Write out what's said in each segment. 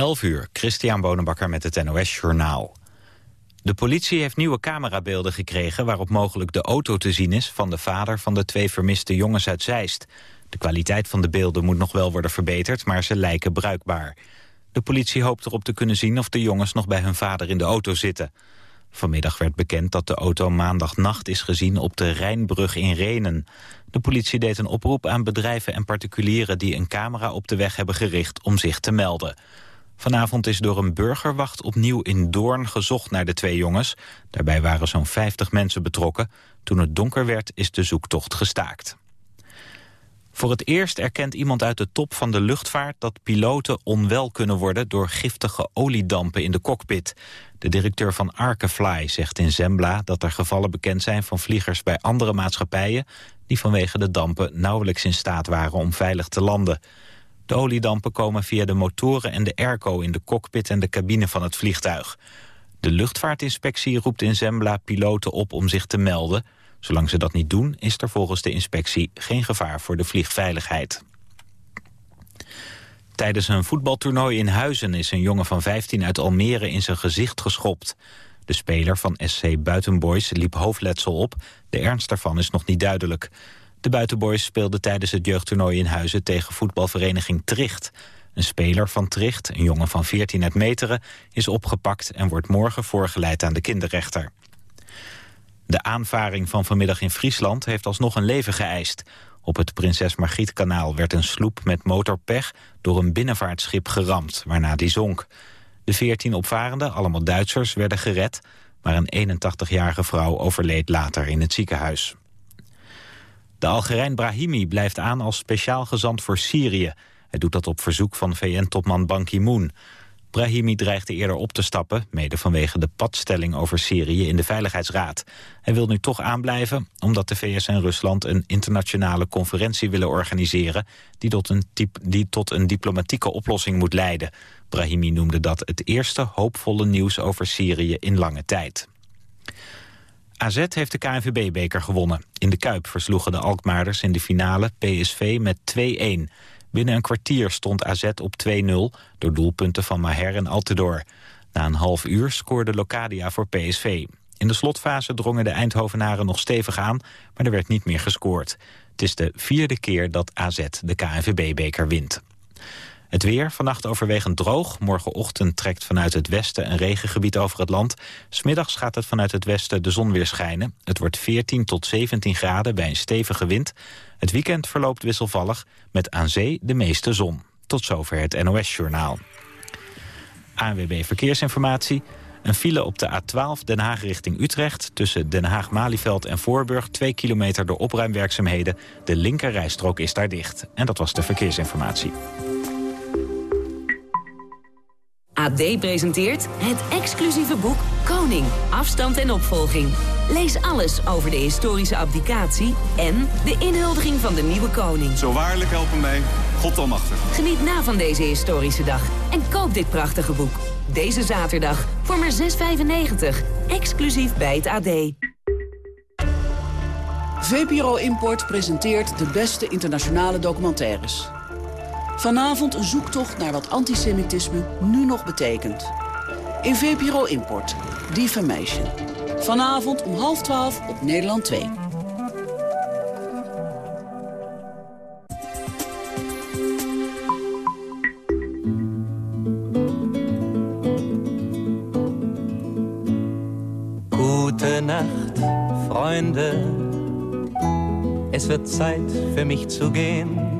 11 uur, Christian Bonenbakker met het NOS Journaal. De politie heeft nieuwe camerabeelden gekregen... waarop mogelijk de auto te zien is van de vader van de twee vermiste jongens uit Zeist. De kwaliteit van de beelden moet nog wel worden verbeterd... maar ze lijken bruikbaar. De politie hoopt erop te kunnen zien of de jongens nog bij hun vader in de auto zitten. Vanmiddag werd bekend dat de auto maandagnacht is gezien op de Rijnbrug in Renen. De politie deed een oproep aan bedrijven en particulieren die een camera op de weg hebben gericht om zich te melden. Vanavond is door een burgerwacht opnieuw in Doorn gezocht naar de twee jongens. Daarbij waren zo'n 50 mensen betrokken. Toen het donker werd is de zoektocht gestaakt. Voor het eerst erkent iemand uit de top van de luchtvaart dat piloten onwel kunnen worden door giftige oliedampen in de cockpit. De directeur van Arkefly zegt in Zembla dat er gevallen bekend zijn van vliegers bij andere maatschappijen die vanwege de dampen nauwelijks in staat waren om veilig te landen. De oliedampen komen via de motoren en de airco in de cockpit en de cabine van het vliegtuig. De luchtvaartinspectie roept in Zembla piloten op om zich te melden. Zolang ze dat niet doen, is er volgens de inspectie geen gevaar voor de vliegveiligheid. Tijdens een voetbaltoernooi in Huizen is een jongen van 15 uit Almere in zijn gezicht geschopt. De speler van SC Buitenboys liep hoofdletsel op. De ernst daarvan is nog niet duidelijk. De Buitenboys speelden tijdens het jeugdtoernooi in Huizen tegen voetbalvereniging Tricht. Een speler van Tricht, een jongen van 14 uit Meteren, is opgepakt en wordt morgen voorgeleid aan de kinderrechter. De aanvaring van vanmiddag in Friesland heeft alsnog een leven geëist. Op het Prinses Margrietkanaal werd een sloep met motorpech door een binnenvaartschip geramd, waarna die zonk. De 14 opvarenden, allemaal Duitsers, werden gered, maar een 81-jarige vrouw overleed later in het ziekenhuis. De Algerijn Brahimi blijft aan als speciaal gezant voor Syrië. Hij doet dat op verzoek van VN-topman Ban Ki-moon. Brahimi dreigde eerder op te stappen, mede vanwege de padstelling over Syrië in de Veiligheidsraad. Hij wil nu toch aanblijven, omdat de VS en Rusland een internationale conferentie willen organiseren die tot een, die tot een diplomatieke oplossing moet leiden. Brahimi noemde dat het eerste hoopvolle nieuws over Syrië in lange tijd. AZ heeft de KNVB-beker gewonnen. In de Kuip versloegen de Alkmaarders in de finale PSV met 2-1. Binnen een kwartier stond AZ op 2-0 door doelpunten van Maher en Altidor. Na een half uur scoorde Locadia voor PSV. In de slotfase drongen de Eindhovenaren nog stevig aan, maar er werd niet meer gescoord. Het is de vierde keer dat AZ de KNVB-beker wint. Het weer, vannacht overwegend droog. Morgenochtend trekt vanuit het westen een regengebied over het land. Smiddags gaat het vanuit het westen de zon weer schijnen. Het wordt 14 tot 17 graden bij een stevige wind. Het weekend verloopt wisselvallig, met aan zee de meeste zon. Tot zover het NOS-journaal. ANWB Verkeersinformatie. Een file op de A12 Den Haag richting Utrecht... tussen Den Haag-Malieveld en Voorburg... twee kilometer door opruimwerkzaamheden. De linkerrijstrook is daar dicht. En dat was de verkeersinformatie. AD presenteert het exclusieve boek Koning, afstand en opvolging. Lees alles over de historische abdicatie en de inhuldiging van de nieuwe koning. Zo waarlijk helpen mij, God almachtig. Geniet na van deze historische dag en koop dit prachtige boek. Deze zaterdag voor maar 6,95. Exclusief bij het AD. VPRO Import presenteert de beste internationale documentaires. Vanavond een zoektocht naar wat antisemitisme nu nog betekent. In VPRO Import, Defamation. Vanavond om half twaalf op Nederland 2. Gute Nacht, Freunde. Es wird Zeit für mich zu gehen.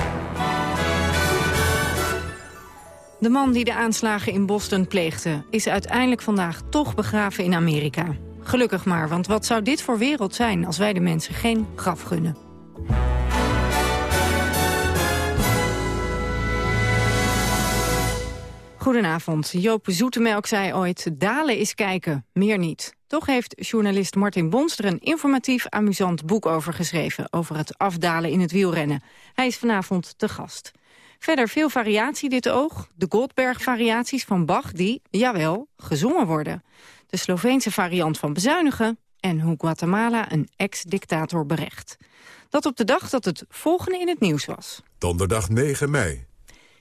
De man die de aanslagen in Boston pleegde... is uiteindelijk vandaag toch begraven in Amerika. Gelukkig maar, want wat zou dit voor wereld zijn... als wij de mensen geen graf gunnen? Goedenavond. Joop Zoetemelk zei ooit, dalen is kijken, meer niet. Toch heeft journalist Martin Bons er een informatief, amusant boek over geschreven... over het afdalen in het wielrennen. Hij is vanavond te gast. Verder veel variatie dit oog. De Goldberg-variaties van Bach die, jawel, gezongen worden. De Sloveense variant van bezuinigen... en hoe Guatemala een ex-dictator berecht. Dat op de dag dat het volgende in het nieuws was. Donderdag 9 mei.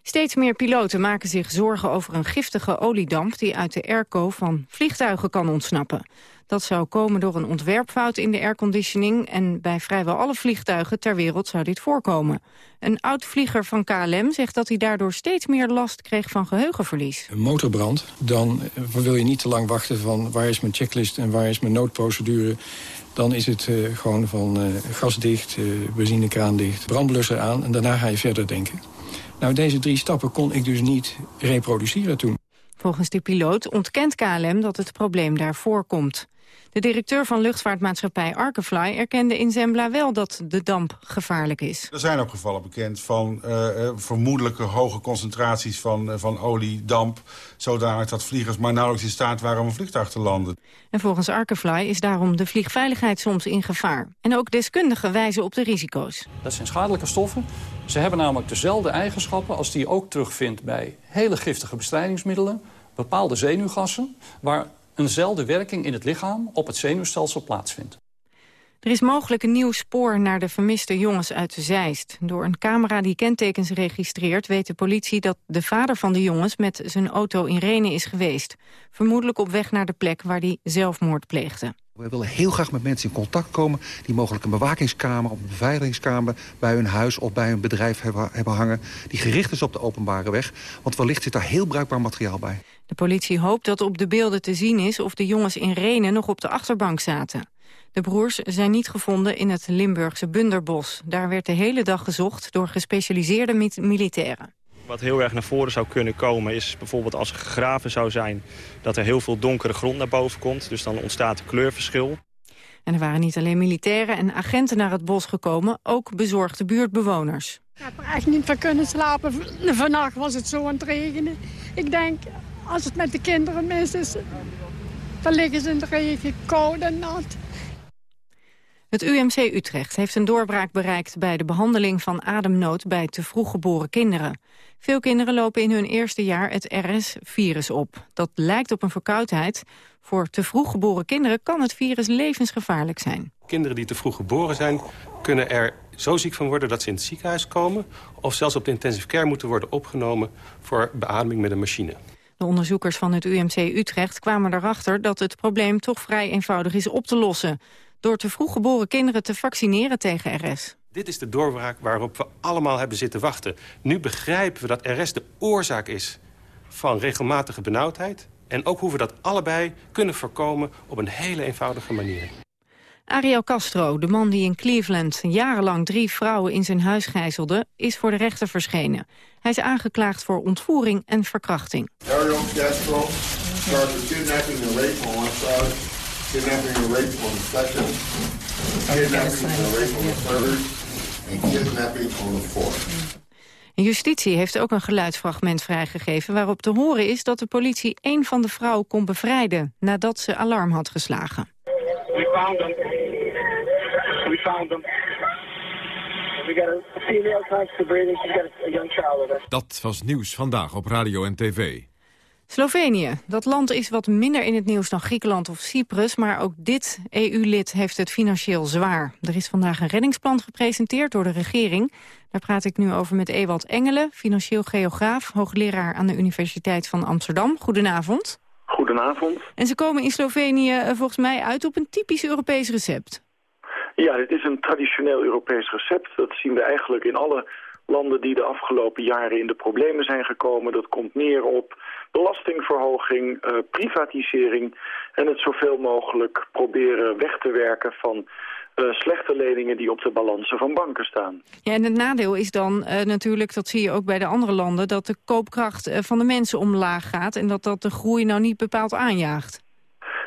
Steeds meer piloten maken zich zorgen over een giftige oliedamp... die uit de airco van vliegtuigen kan ontsnappen. Dat zou komen door een ontwerpfout in de airconditioning... en bij vrijwel alle vliegtuigen ter wereld zou dit voorkomen. Een oud-vlieger van KLM zegt dat hij daardoor steeds meer last kreeg van geheugenverlies. Een motorbrand, dan wil je niet te lang wachten van... waar is mijn checklist en waar is mijn noodprocedure... Dan is het uh, gewoon van uh, gas dicht, uh, benzinekraan dicht, brandblusser aan... en daarna ga je verder denken. Nou, deze drie stappen kon ik dus niet reproduceren toen. Volgens de piloot ontkent KLM dat het probleem daarvoor komt. De directeur van luchtvaartmaatschappij Arkefly erkende in Zembla wel dat de damp gevaarlijk is. Er zijn ook gevallen bekend van uh, vermoedelijke hoge concentraties van, uh, van oliedamp... zodanig dat vliegers maar nauwelijks in staat waren om een vliegtuig te landen. En volgens Arkefly is daarom de vliegveiligheid soms in gevaar. En ook deskundigen wijzen op de risico's. Dat zijn schadelijke stoffen. Ze hebben namelijk dezelfde eigenschappen als die je ook terugvindt bij hele giftige bestrijdingsmiddelen... bepaalde zenuwgassen, waar eenzelfde werking in het lichaam op het zenuwstelsel plaatsvindt. Er is mogelijk een nieuw spoor naar de vermiste jongens uit de Zeist. Door een camera die kentekens registreert weet de politie dat de vader van de jongens met zijn auto in Renen is geweest. Vermoedelijk op weg naar de plek waar hij zelfmoord pleegde. We willen heel graag met mensen in contact komen... die mogelijk een bewakingskamer of een beveiligingskamer... bij hun huis of bij hun bedrijf hebben, hebben hangen... die gericht is op de openbare weg. Want wellicht zit daar heel bruikbaar materiaal bij. De politie hoopt dat op de beelden te zien is... of de jongens in Renen nog op de achterbank zaten. De broers zijn niet gevonden in het Limburgse Bunderbos. Daar werd de hele dag gezocht door gespecialiseerde militairen. Wat heel erg naar voren zou kunnen komen is bijvoorbeeld als er gegraven zou zijn... dat er heel veel donkere grond naar boven komt. Dus dan ontstaat een kleurverschil. En er waren niet alleen militairen en agenten naar het bos gekomen... ook bezorgde buurtbewoners. Ik heb er echt niet van kunnen slapen. Vannacht was het zo aan het regenen. Ik denk, als het met de kinderen mis is... dan liggen ze in de regen, koud en nat. Het UMC Utrecht heeft een doorbraak bereikt bij de behandeling van ademnood bij te vroeg geboren kinderen. Veel kinderen lopen in hun eerste jaar het RS-virus op. Dat lijkt op een verkoudheid. Voor te vroeg geboren kinderen kan het virus levensgevaarlijk zijn. Kinderen die te vroeg geboren zijn, kunnen er zo ziek van worden dat ze in het ziekenhuis komen... of zelfs op de intensive care moeten worden opgenomen voor beademing met een machine. De onderzoekers van het UMC Utrecht kwamen erachter dat het probleem toch vrij eenvoudig is op te lossen door te vroeg geboren kinderen te vaccineren tegen RS. Dit is de doorbraak waarop we allemaal hebben zitten wachten. Nu begrijpen we dat RS de oorzaak is van regelmatige benauwdheid... en ook hoe we dat allebei kunnen voorkomen op een hele eenvoudige manier. Ariel Castro, de man die in Cleveland jarenlang drie vrouwen in zijn huis gijzelde, is voor de rechter verschenen. Hij is aangeklaagd voor ontvoering en verkrachting. Ariel Castro, charged kidnapping and rape on one side kidnapping and rape on the second, kidnapping and rape on the third, en kidnapping on the fourth. Justitie heeft ook een geluidsfragment vrijgegeven waarop te horen is dat de politie een van de vrouwen kon bevrijden nadat ze alarm had geslagen. We found them. We found them. We got a female constant breathing. She's got a young child with her. Dat was nieuws vandaag op radio en tv. Slovenië. Dat land is wat minder in het nieuws dan Griekenland of Cyprus... maar ook dit EU-lid heeft het financieel zwaar. Er is vandaag een reddingsplan gepresenteerd door de regering. Daar praat ik nu over met Ewald Engelen, financieel geograaf... hoogleraar aan de Universiteit van Amsterdam. Goedenavond. Goedenavond. En ze komen in Slovenië eh, volgens mij uit op een typisch Europees recept. Ja, dit is een traditioneel Europees recept. Dat zien we eigenlijk in alle landen die de afgelopen jaren in de problemen zijn gekomen. Dat komt neer op belastingverhoging, uh, privatisering en het zoveel mogelijk proberen weg te werken van uh, slechte leningen die op de balansen van banken staan. Ja, en het nadeel is dan uh, natuurlijk, dat zie je ook bij de andere landen, dat de koopkracht van de mensen omlaag gaat en dat dat de groei nou niet bepaald aanjaagt.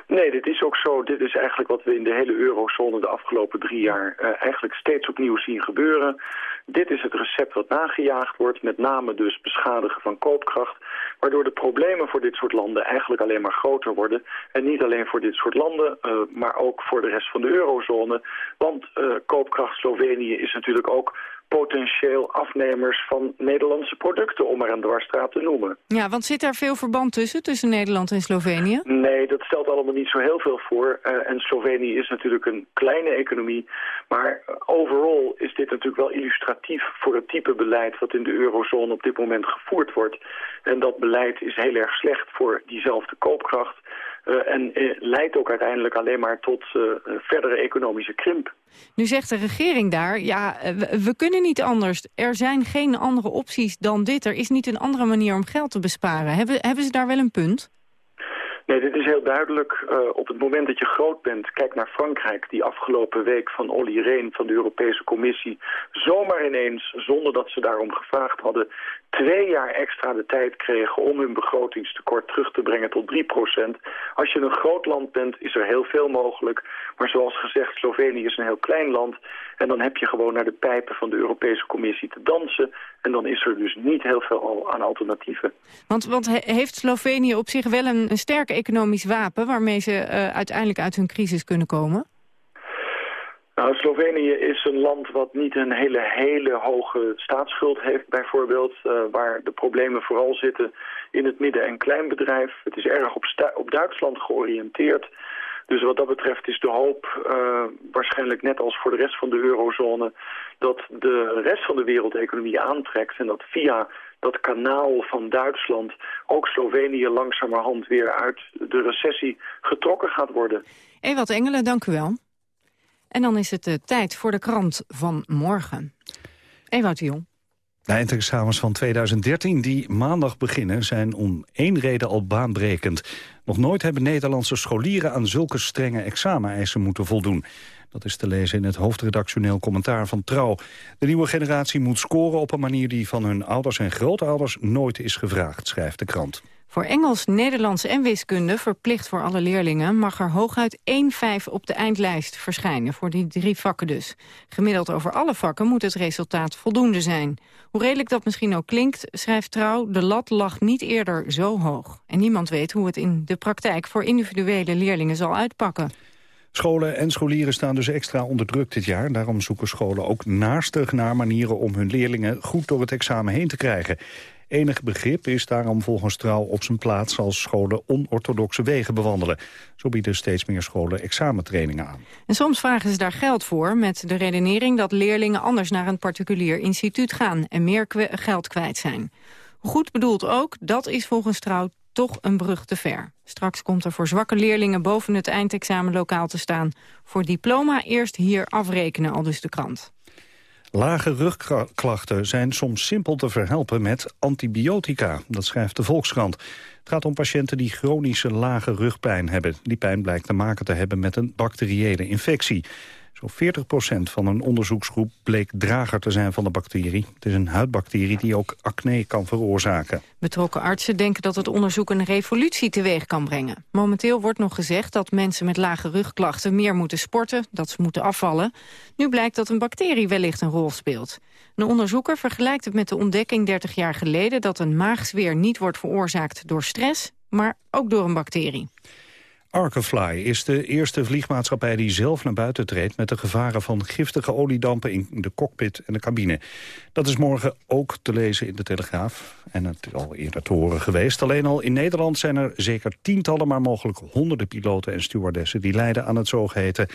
Nee, dit is ook zo. Dit is eigenlijk wat we in de hele eurozone de afgelopen drie jaar uh, eigenlijk steeds opnieuw zien gebeuren. Dit is het recept wat nagejaagd wordt, met name dus beschadigen van koopkracht. Waardoor de problemen voor dit soort landen eigenlijk alleen maar groter worden. En niet alleen voor dit soort landen, uh, maar ook voor de rest van de eurozone. Want uh, koopkracht Slovenië is natuurlijk ook potentieel afnemers van Nederlandse producten, om maar een dwarsstraat te noemen. Ja, want zit daar veel verband tussen, tussen Nederland en Slovenië? Nee, dat stelt allemaal niet zo heel veel voor. Uh, en Slovenië is natuurlijk een kleine economie. Maar overal is dit natuurlijk wel illustratief voor het type beleid wat in de eurozone op dit moment gevoerd wordt. En dat beleid is heel erg slecht voor diezelfde koopkracht. Uh, en uh, leidt ook uiteindelijk alleen maar tot uh, verdere economische krimp. Nu zegt de regering daar, ja, we kunnen niet anders. Er zijn geen andere opties dan dit. Er is niet een andere manier om geld te besparen. Hebben, hebben ze daar wel een punt? Nee, dit is heel duidelijk. Uh, op het moment dat je groot bent, kijk naar Frankrijk... die afgelopen week van Olly Rehn van de Europese Commissie... zomaar ineens, zonder dat ze daarom gevraagd hadden... twee jaar extra de tijd kregen om hun begrotingstekort terug te brengen tot 3% Als je een groot land bent, is er heel veel mogelijk. Maar zoals gezegd, Slovenië is een heel klein land... en dan heb je gewoon naar de pijpen van de Europese Commissie te dansen... en dan is er dus niet heel veel aan alternatieven. Want, want heeft Slovenië op zich wel een, een sterk economisch wapen... waarmee ze uh, uiteindelijk uit hun crisis kunnen komen? Nou, Slovenië is een land wat niet een hele, hele hoge staatsschuld heeft bijvoorbeeld. Uh, waar de problemen vooral zitten in het midden- en kleinbedrijf. Het is erg op, op Duitsland georiënteerd. Dus wat dat betreft is de hoop uh, waarschijnlijk net als voor de rest van de eurozone... dat de rest van de wereldeconomie aantrekt en dat via dat kanaal van Duitsland ook Slovenië langzamerhand weer uit de recessie getrokken gaat worden. Ewald Engelen, dank u wel. En dan is het de tijd voor de krant van morgen. Ewout de Jong. De eindexamens van 2013 die maandag beginnen zijn om één reden al baanbrekend. Nog nooit hebben Nederlandse scholieren aan zulke strenge exameneisen moeten voldoen. Dat is te lezen in het hoofdredactioneel commentaar van Trouw. De nieuwe generatie moet scoren op een manier die van hun ouders en grootouders nooit is gevraagd, schrijft de krant. Voor Engels, Nederlands en wiskunde, verplicht voor alle leerlingen... mag er hooguit 1,5 op de eindlijst verschijnen, voor die drie vakken dus. Gemiddeld over alle vakken moet het resultaat voldoende zijn. Hoe redelijk dat misschien ook klinkt, schrijft Trouw... de lat lag niet eerder zo hoog. En niemand weet hoe het in de praktijk voor individuele leerlingen zal uitpakken. Scholen en scholieren staan dus extra onder druk dit jaar. Daarom zoeken scholen ook naastig naar manieren om hun leerlingen goed door het examen heen te krijgen. Enig begrip is daarom volgens Trouw op zijn plaats als scholen onorthodoxe wegen bewandelen. Zo bieden steeds meer scholen examentrainingen aan. En soms vragen ze daar geld voor met de redenering dat leerlingen anders naar een particulier instituut gaan en meer geld kwijt zijn. Goed bedoeld ook, dat is volgens Trouw toch een brug te ver. Straks komt er voor zwakke leerlingen boven het eindexamen lokaal te staan. Voor diploma eerst hier afrekenen, al dus de krant. Lage rugklachten zijn soms simpel te verhelpen met antibiotica. Dat schrijft de Volkskrant. Het gaat om patiënten die chronische lage rugpijn hebben. Die pijn blijkt te maken te hebben met een bacteriële infectie. Zo'n 40% van een onderzoeksgroep bleek drager te zijn van de bacterie. Het is een huidbacterie die ook acne kan veroorzaken. Betrokken artsen denken dat het onderzoek een revolutie teweeg kan brengen. Momenteel wordt nog gezegd dat mensen met lage rugklachten meer moeten sporten, dat ze moeten afvallen. Nu blijkt dat een bacterie wellicht een rol speelt. Een onderzoeker vergelijkt het met de ontdekking 30 jaar geleden dat een maagzweer niet wordt veroorzaakt door stress, maar ook door een bacterie. Arkefly is de eerste vliegmaatschappij die zelf naar buiten treedt... met de gevaren van giftige oliedampen in de cockpit en de cabine. Dat is morgen ook te lezen in de Telegraaf. En het is al eerder te horen geweest. Alleen al in Nederland zijn er zeker tientallen... maar mogelijk honderden piloten en stewardessen... die lijden aan het zogeheten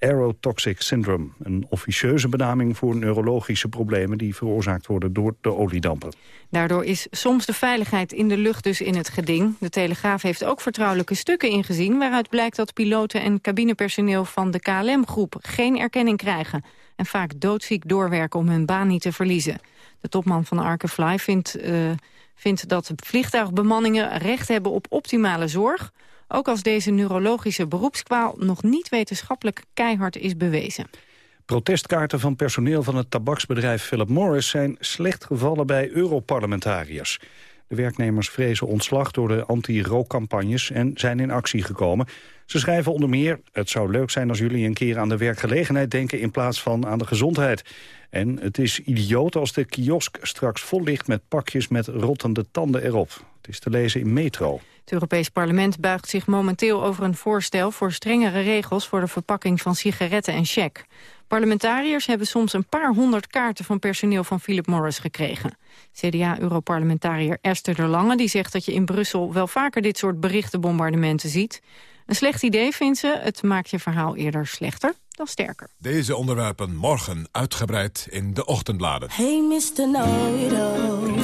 aerotoxic syndrome. Een officieuze benaming voor neurologische problemen... die veroorzaakt worden door de oliedampen. Daardoor is soms de veiligheid in de lucht dus in het geding. De Telegraaf heeft ook vertrouwelijke stukken ingezien... waaruit blijkt dat piloten en cabinepersoneel van de KLM-groep... geen erkenning krijgen en vaak doodziek doorwerken om hun baan niet te verliezen. De topman van Arkefly vindt, uh, vindt dat vliegtuigbemanningen recht hebben op optimale zorg... ook als deze neurologische beroepskwaal nog niet wetenschappelijk keihard is bewezen. Protestkaarten van personeel van het tabaksbedrijf Philip Morris... zijn slecht gevallen bij Europarlementariërs. De werknemers vrezen ontslag door de anti-rookcampagnes en zijn in actie gekomen. Ze schrijven onder meer... het zou leuk zijn als jullie een keer aan de werkgelegenheid denken... in plaats van aan de gezondheid. En het is idioot als de kiosk straks vol ligt met pakjes met rottende tanden erop. Het is te lezen in Metro. Het Europees Parlement buigt zich momenteel over een voorstel voor strengere regels voor de verpakking van sigaretten en cheque. Parlementariërs hebben soms een paar honderd kaarten van personeel van Philip Morris gekregen. CDA-europarlementariër Esther de Lange die zegt dat je in Brussel wel vaker dit soort berichtenbombardementen ziet. Een slecht idee vindt ze, het maakt je verhaal eerder slechter dan sterker. Deze onderwerpen morgen uitgebreid in de ochtendbladen. Hey Mr. Know-it-all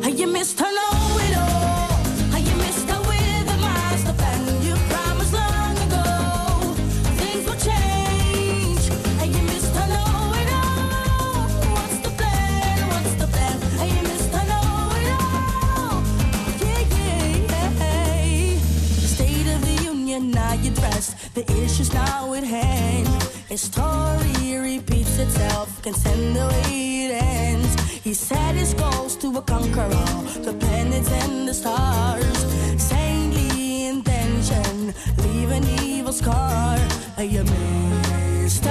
Hey you Mr. Know-it-all now you dressed. The issues now at hand. His story repeats itself. Can send the way it ends. He set his goals to conquer all The planets and the stars. Saintly intention. Leave an evil scar. Are You missed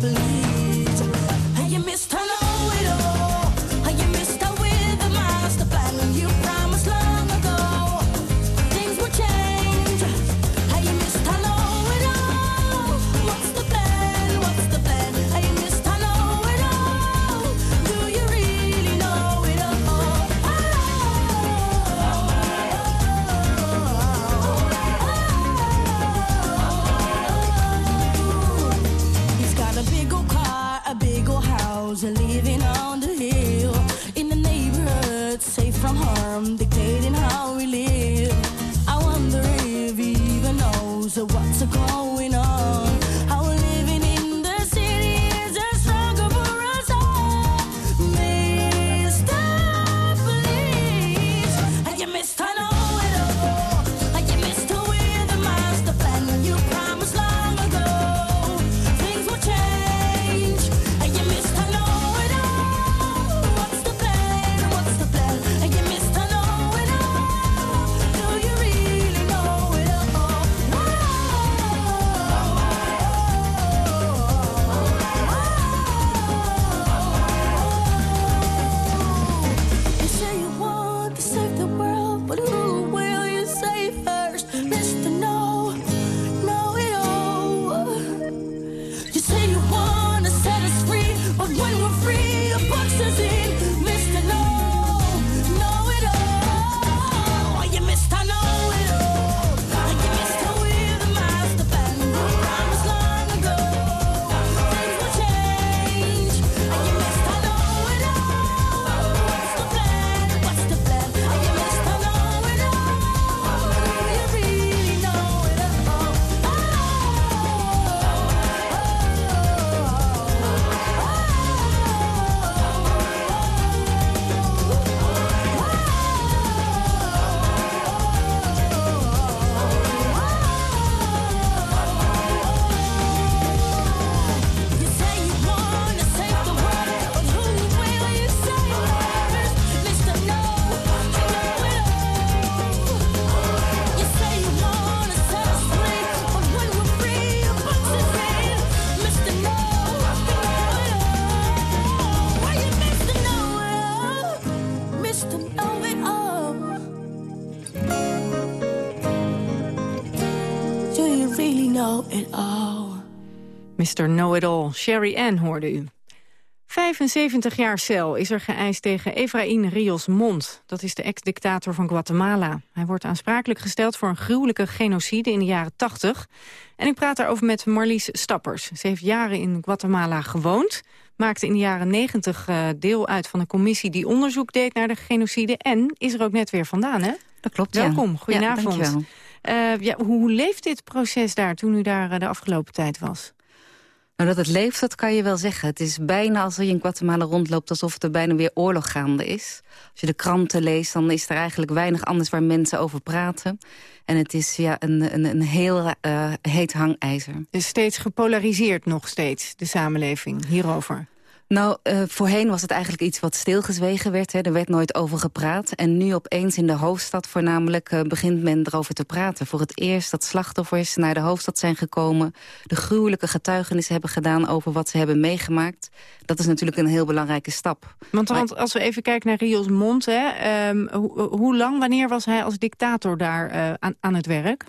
please. You missed living on the hill. In the neighborhood, safe from harm, dictating how really know it all? Mr. Know-it-all, Sherry Ann hoorde u. 75 jaar cel is er geëist tegen Efraín Rios Mont. Dat is de ex-dictator van Guatemala. Hij wordt aansprakelijk gesteld voor een gruwelijke genocide in de jaren 80. En ik praat daarover met Marlies Stappers. Ze heeft jaren in Guatemala gewoond. Maakte in de jaren 90 eh, deel uit van een commissie die onderzoek deed naar de genocide. En is er ook net weer vandaan, hè? Dat klopt, ja. Welkom, goedenavond. Ja, Eh, ja, hoe leeft dit proces daar toen u daar eh, de afgelopen tijd was? Nou, dat het leeft, dat kan je wel zeggen. Het is bijna als je in Guatemala rondloopt... alsof er bijna weer oorlog gaande is. Als je de kranten leest, dan is er eigenlijk weinig anders... waar mensen over praten. En het is ja, een, een, een heel uh, heet hangijzer. Dus steeds gepolariseerd nog steeds, de samenleving, hierover? Nou, eh, voorheen was het eigenlijk iets wat stilgezwegen werd. Hè. Er werd nooit over gepraat. En nu opeens in de hoofdstad voornamelijk eh, begint men erover te praten. Voor het eerst dat slachtoffers naar de hoofdstad zijn gekomen... de gruwelijke getuigenissen hebben gedaan over wat ze hebben meegemaakt. Dat is natuurlijk een heel belangrijke stap. Want, Maar- want als we even kijken naar Rios Mond... Hè, ehm, ho- hoe lang, wanneer was hij als dictator daar eh, aan, aan het werk?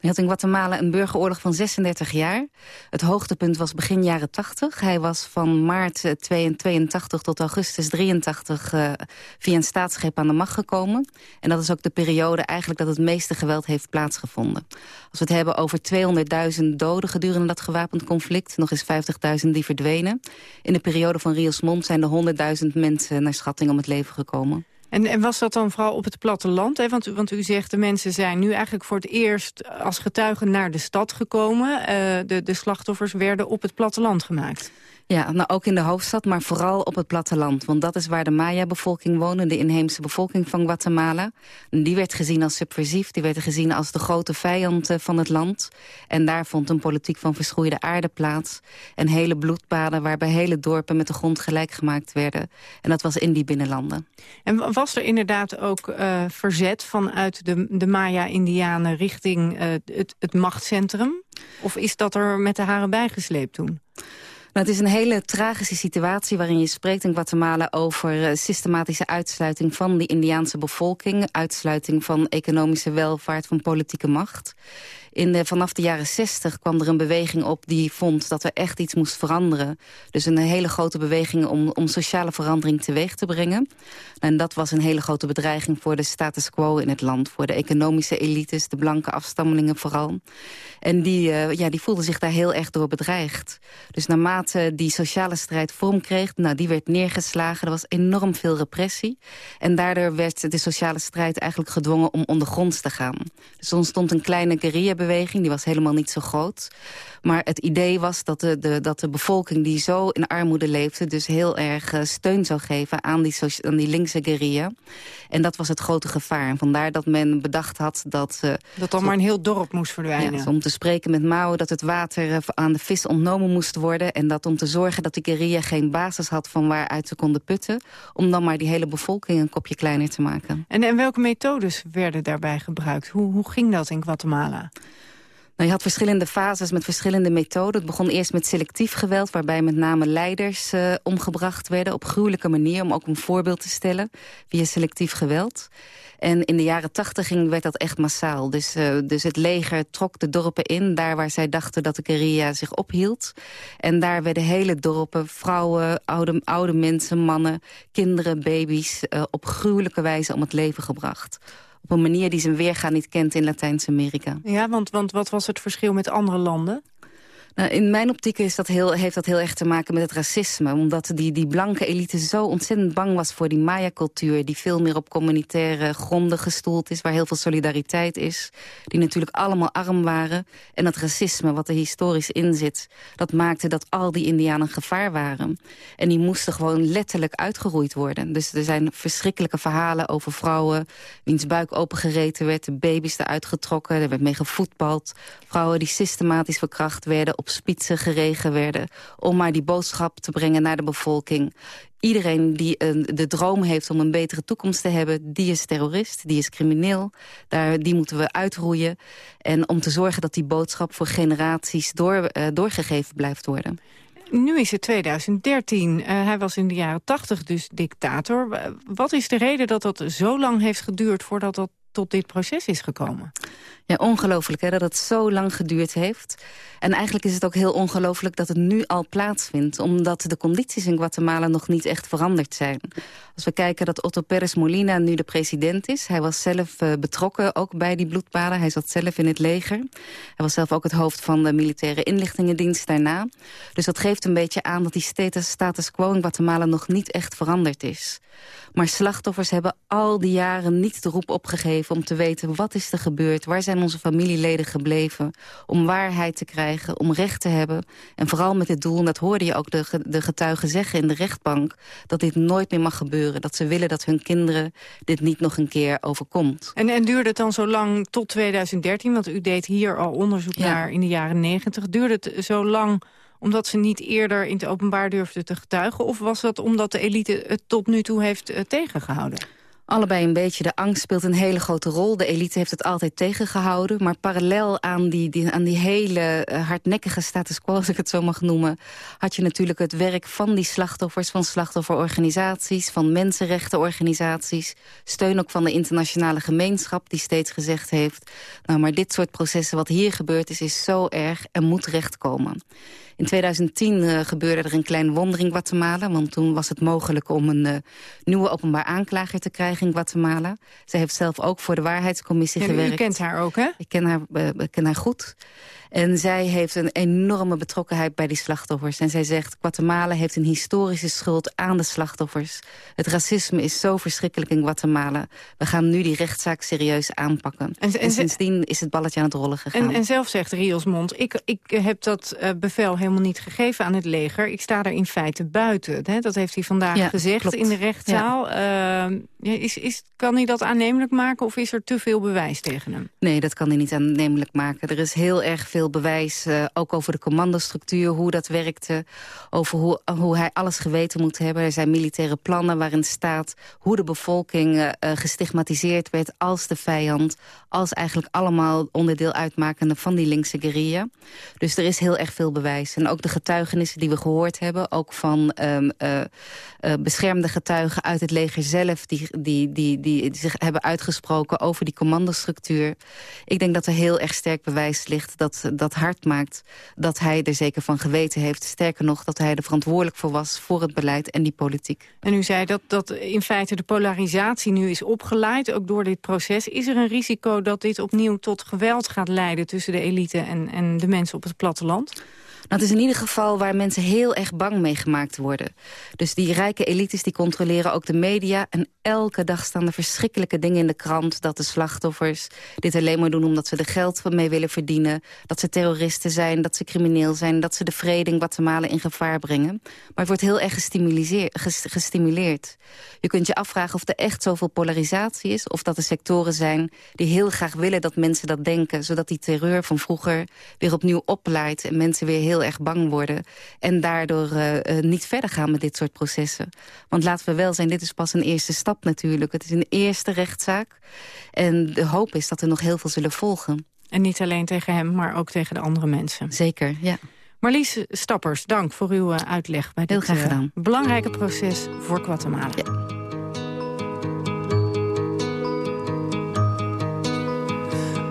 Hij had in Guatemala een burgeroorlog van 36 jaar. Het hoogtepunt was begin jaren 80. Hij was van maart eh, 82 tot augustus 83 eh, via een staatsgreep aan de macht gekomen. En dat is ook de periode eigenlijk dat het meeste geweld heeft plaatsgevonden. Als we het hebben over 200.000 doden gedurende dat gewapend conflict... nog eens 50.000 die verdwenen. In de periode van Rios Mond zijn er 100.000 mensen naar schatting om het leven gekomen. En, en was dat dan vooral op het platteland? Hè? Want, u- want u zegt de mensen zijn nu eigenlijk voor het eerst als getuigen naar de stad gekomen. Eh, de, de slachtoffers werden op het platteland gemaakt. Ja, nou ook in de hoofdstad, maar vooral op het platteland. Want dat is waar de Maya-bevolking woonde, de inheemse bevolking van Guatemala. En die werd gezien als subversief, die werd gezien als de grote vijand eh, van het land. En daar vond een politiek van verschroeide aarde plaats. En hele bloedbaden waarbij hele dorpen met de grond gelijk gemaakt werden. En dat was in die binnenlanden. En was er inderdaad ook eh, verzet vanuit de, de Maya-Indianen richting eh, het, het machtscentrum? Of is dat er met de haren bijgesleept toen? Nou, het is een hele tragische situatie waarin je spreekt in Guatemala over eh, systematische uitsluiting van die Indiaanse bevolking. Uitsluiting van economische welvaart, van politieke macht. In de, vanaf de jaren 60 kwam er een beweging op die vond dat er echt iets moest veranderen. Dus een hele grote beweging om, om sociale verandering teweeg te brengen. En dat was een hele grote bedreiging voor de status quo in het land. Voor de economische elites, de blanke afstammelingen vooral. En die, eh, ja, die voelden zich daar heel erg door bedreigd. Dus naarmate die sociale strijd vorm kreeg, nou, die werd neergeslagen. Er was enorm veel repressie. En daardoor werd de sociale strijd eigenlijk gedwongen om ondergronds te gaan. Dus er ontstond een kleine guerrilla-beweging, die was helemaal niet zo groot. Maar het idee was dat de, de, dat de bevolking die zo in armoede leefde... dus heel erg eh, steun zou geven aan die, aan die linkse guerrilla. En dat was het grote gevaar. En vandaar dat men bedacht had dat... eh, Dat dan maar een heel dorp moest verdwijnen. ja, om te spreken met Mao dat het water eh, aan de vis ontnomen moest worden... en dat om te zorgen dat de guerrilla geen basis had van waaruit ze konden putten... om dan maar die hele bevolking een kopje kleiner te maken. En, en welke methodes werden daarbij gebruikt? Hoe, hoe ging dat in Guatemala? Nou, je had verschillende fases met verschillende methoden. Het begon eerst met selectief geweld... waarbij met name leiders eh, omgebracht werden op gruwelijke manier... om ook een voorbeeld te stellen via selectief geweld. En in de jaren tachtig werd dat echt massaal. Dus, eh, dus het leger trok de dorpen in, daar waar zij dachten dat de guerrilla zich ophield. En daar werden hele dorpen, vrouwen, oude, oude mensen, mannen, kinderen, baby's... eh, op gruwelijke wijze om het leven gebracht. Op een manier die zijn weerga niet kent in Latijns-Amerika. Ja, want, want wat was het verschil met andere landen? Nou, in mijn optiek is dat heel, heeft dat heel erg te maken met het racisme. Omdat die, die blanke elite zo ontzettend bang was voor die Maya-cultuur... die veel meer op communitaire gronden gestoeld is... waar heel veel solidariteit is. Die natuurlijk allemaal arm waren. En dat racisme wat er historisch in zit... dat maakte dat al die indianen gevaar waren. En die moesten gewoon letterlijk uitgeroeid worden. Dus er zijn verschrikkelijke verhalen over vrouwen... wiens buik opengereten werd, de baby's eruit getrokken... er werd mee gevoetbald. Vrouwen die systematisch verkracht werden op spitsen geregen werden... om maar die boodschap te brengen naar de bevolking. Iedereen die een, de droom heeft om een betere toekomst te hebben... die is terrorist, die is crimineel. Daar, die moeten we uitroeien. En om te zorgen dat die boodschap voor generaties door, eh, doorgegeven blijft worden. Nu is het 2013. Eh, hij was in de jaren 80 dus dictator. Wat is de reden dat dat zo lang heeft geduurd... voordat dat tot dit proces is gekomen? Ja, ongelooflijk hè, dat het zo lang geduurd heeft. En eigenlijk is het ook heel ongelooflijk dat het nu al plaatsvindt... omdat de condities in Guatemala nog niet echt veranderd zijn. Als we kijken dat Otto Pérez Molina nu de president is... hij was zelf eh, betrokken ook bij die bloedbaden. Hij zat zelf in het leger. Hij was zelf ook het hoofd van de militaire inlichtingendienst daarna. Dus dat geeft een beetje aan dat die status, status quo in Guatemala... nog niet echt veranderd is. Maar slachtoffers hebben al die jaren niet de roep opgegeven... om te weten wat is er gebeurd, waar zijn onze familieleden gebleven... om waarheid te krijgen, om recht te hebben. En vooral met het doel, en dat hoorde je ook de, de getuigen zeggen in de rechtbank... dat dit nooit meer mag gebeuren. Dat ze willen dat hun kinderen dit niet nog een keer overkomt. En, en duurde het dan zo lang tot 2013? Want u deed hier al onderzoek Ja. naar in de jaren 90. Duurde het zo lang omdat ze niet eerder in het openbaar durfden te getuigen? Of was dat omdat de elite het tot nu toe heeft eh, tegengehouden? Allebei een beetje. De angst speelt een hele grote rol. De elite heeft het altijd tegengehouden. Maar parallel aan die, aan die hele eh, hardnekkige status quo, als ik het zo mag noemen... had je natuurlijk het werk van die slachtoffers, van slachtofferorganisaties... van mensenrechtenorganisaties. Steun ook van de internationale gemeenschap die steeds gezegd heeft... nou, maar dit soort processen, wat hier gebeurd is, is zo erg en moet rechtkomen. In 2010 uh, gebeurde er een klein wonder in Guatemala... want toen was het mogelijk om een uh, nieuwe openbaar aanklager te krijgen in Guatemala. Zij heeft zelf ook voor de Waarheidscommissie Ja, gewerkt. u kent haar ook, hè? Ik ken haar, uh, ik ken haar goed. En zij heeft een enorme betrokkenheid bij die slachtoffers. En zij zegt, Guatemala heeft een historische schuld aan de slachtoffers. Het racisme is zo verschrikkelijk in Guatemala. We gaan nu die rechtszaak serieus aanpakken. En, sindsdien is het balletje aan het rollen gegaan. En, en zelf zegt Rios Mond, ik, ik heb dat eh, bevel helemaal niet gegeven aan het leger. Ik sta er in feite buiten. Hè? Dat heeft hij vandaag Ja, gezegd klopt. in de rechtszaal. Ehm, ja, is, is, kan hij dat aannemelijk maken of is er te veel bewijs tegen hem? Nee, dat kan hij niet aannemelijk maken. Er is heel erg veel bewijs, eh, ook over de commandostructuur, hoe dat werkte. Over hoe, hoe hij alles geweten moet hebben. Er zijn militaire plannen waarin staat hoe de bevolking eh, eh, gestigmatiseerd werd als de vijand. Als eigenlijk allemaal onderdeel uitmakende van die linkse guerrilla. Dus er is heel erg veel bewijs. En ook de getuigenissen die we gehoord hebben, ook van eh, beschermde getuigen uit het leger zelf... Die, die, die, die zich hebben uitgesproken over die commandostructuur. Ik denk dat er heel erg sterk bewijs ligt dat dat hard maakt... dat hij er zeker van geweten heeft. Sterker nog, dat hij er verantwoordelijk voor was... voor het beleid en die politiek. En u zei dat, dat in feite de polarisatie nu is opgeleid, ook door dit proces. Is er een risico dat dit opnieuw tot geweld gaat leiden... tussen de elite en, en de mensen op het platteland? Het is in ieder geval waar mensen heel erg bang mee gemaakt worden. Dus die rijke elites die controleren ook de media... en elke dag staan er verschrikkelijke dingen in de krant... dat de slachtoffers dit alleen maar doen omdat ze er geld mee willen verdienen... dat ze terroristen zijn, dat ze crimineel zijn... dat ze de vrede in Guatemala in gevaar brengen. Maar het wordt heel erg gestimuleerd. Je kunt je afvragen of er echt zoveel polarisatie is... of dat er sectoren zijn die heel graag willen dat mensen dat denken... zodat die terreur van vroeger weer opnieuw opleidt... en mensen weer heel erg bang worden... en daardoor eh, eh, niet verder gaan met dit soort processen. Want laten we wel zijn, dit is pas een eerste stap natuurlijk. Het is een eerste rechtszaak. En de hoop is dat er nog heel veel zullen volgen. En niet alleen tegen hem, maar ook tegen de andere mensen. Zeker, ja. Marlies Stappers, dank voor uw eh, uitleg bij Heel dit graag gedaan. belangrijke proces voor Guatemala.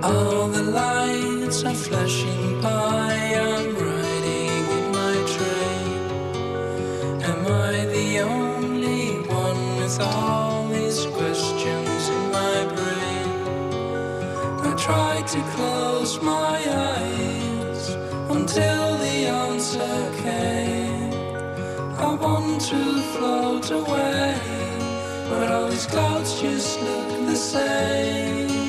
All the lights are flashing by. I'm Am I the only one with all these questions in my brain? I try to close my eyes until the answer came. I want to float away, but all these clouds just look the same.